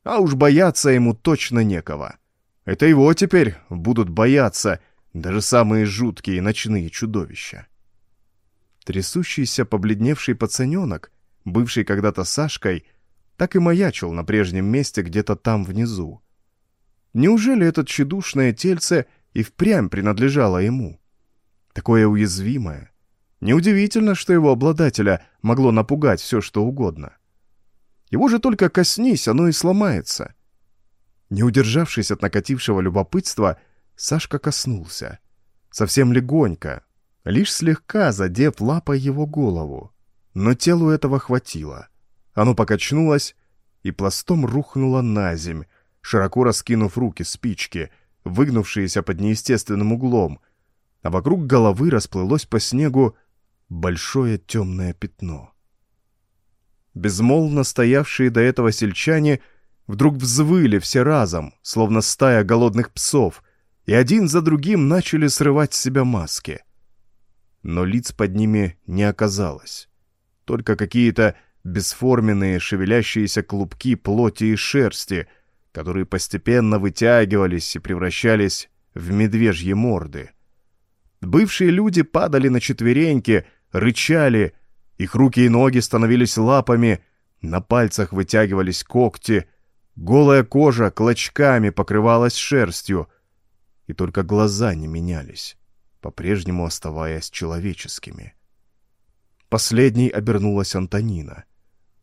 А уж бояться ему точно некого. Это его теперь будут бояться даже самые жуткие ночные чудовища. Трясущийся побледневший пацаненок, бывший когда-то Сашкой, так и маячил на прежнем месте где-то там внизу. Неужели это тщедушное тельце и впрямь принадлежало ему? Такое уязвимое. Неудивительно, что его обладателя могло напугать все, что угодно. Его же только коснись, оно и сломается. Не удержавшись от накатившего любопытства, Сашка коснулся. Совсем легонько, лишь слегка задев лапой его голову. Но телу этого хватило. Оно покачнулось и пластом рухнуло на земь, широко раскинув руки спички, выгнувшиеся под неестественным углом, а вокруг головы расплылось по снегу большое темное пятно. Безмолвно стоявшие до этого сельчане вдруг взвыли все разом, словно стая голодных псов, и один за другим начали срывать с себя маски. Но лиц под ними не оказалось. Только какие-то бесформенные шевелящиеся клубки плоти и шерсти, которые постепенно вытягивались и превращались в медвежьи морды. Бывшие люди падали на четвереньки, рычали, их руки и ноги становились лапами, на пальцах вытягивались когти, голая кожа клочками покрывалась шерстью, и только глаза не менялись, по-прежнему оставаясь человеческими. Последней обернулась Антонина.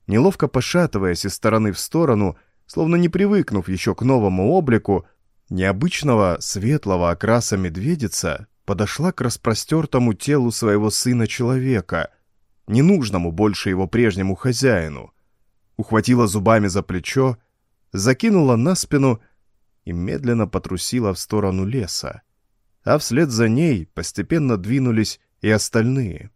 Неловко пошатываясь из стороны в сторону, словно не привыкнув еще к новому облику, необычного светлого окраса медведица подошла к распростертому телу своего сына-человека, ненужному больше его прежнему хозяину, ухватила зубами за плечо, закинула на спину и медленно потрусила в сторону леса, а вслед за ней постепенно двинулись и остальные.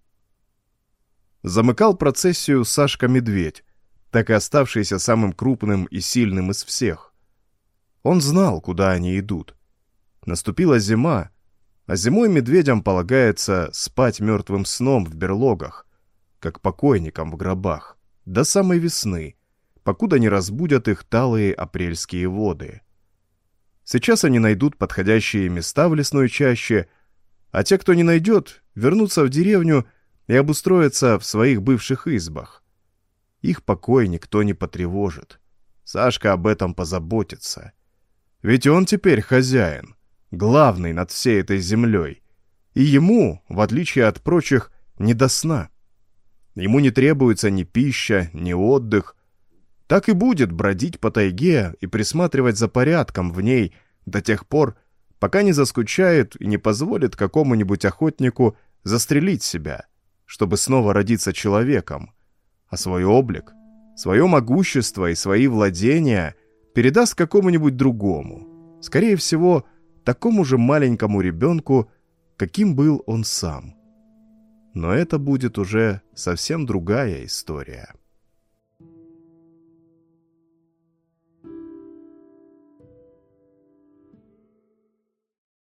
Замыкал процессию Сашка-медведь, так и оставшийся самым крупным и сильным из всех. Он знал, куда они идут. Наступила зима, а зимой медведям полагается спать мертвым сном в берлогах, как покойникам в гробах, до самой весны, покуда не разбудят их талые апрельские воды. Сейчас они найдут подходящие места в лесной чаще, а те, кто не найдет, вернутся в деревню и обустроятся в своих бывших избах. Их покой никто не потревожит. Сашка об этом позаботится. Ведь он теперь хозяин, главный над всей этой землей. И ему, в отличие от прочих, не до сна. Ему не требуется ни пища, ни отдых. Так и будет бродить по тайге и присматривать за порядком в ней до тех пор, пока не заскучает и не позволит какому-нибудь охотнику застрелить себя, чтобы снова родиться человеком, а свой облик, свое могущество и свои владения передаст какому-нибудь другому, скорее всего, такому же маленькому ребенку, каким был он сам. Но это будет уже совсем другая история.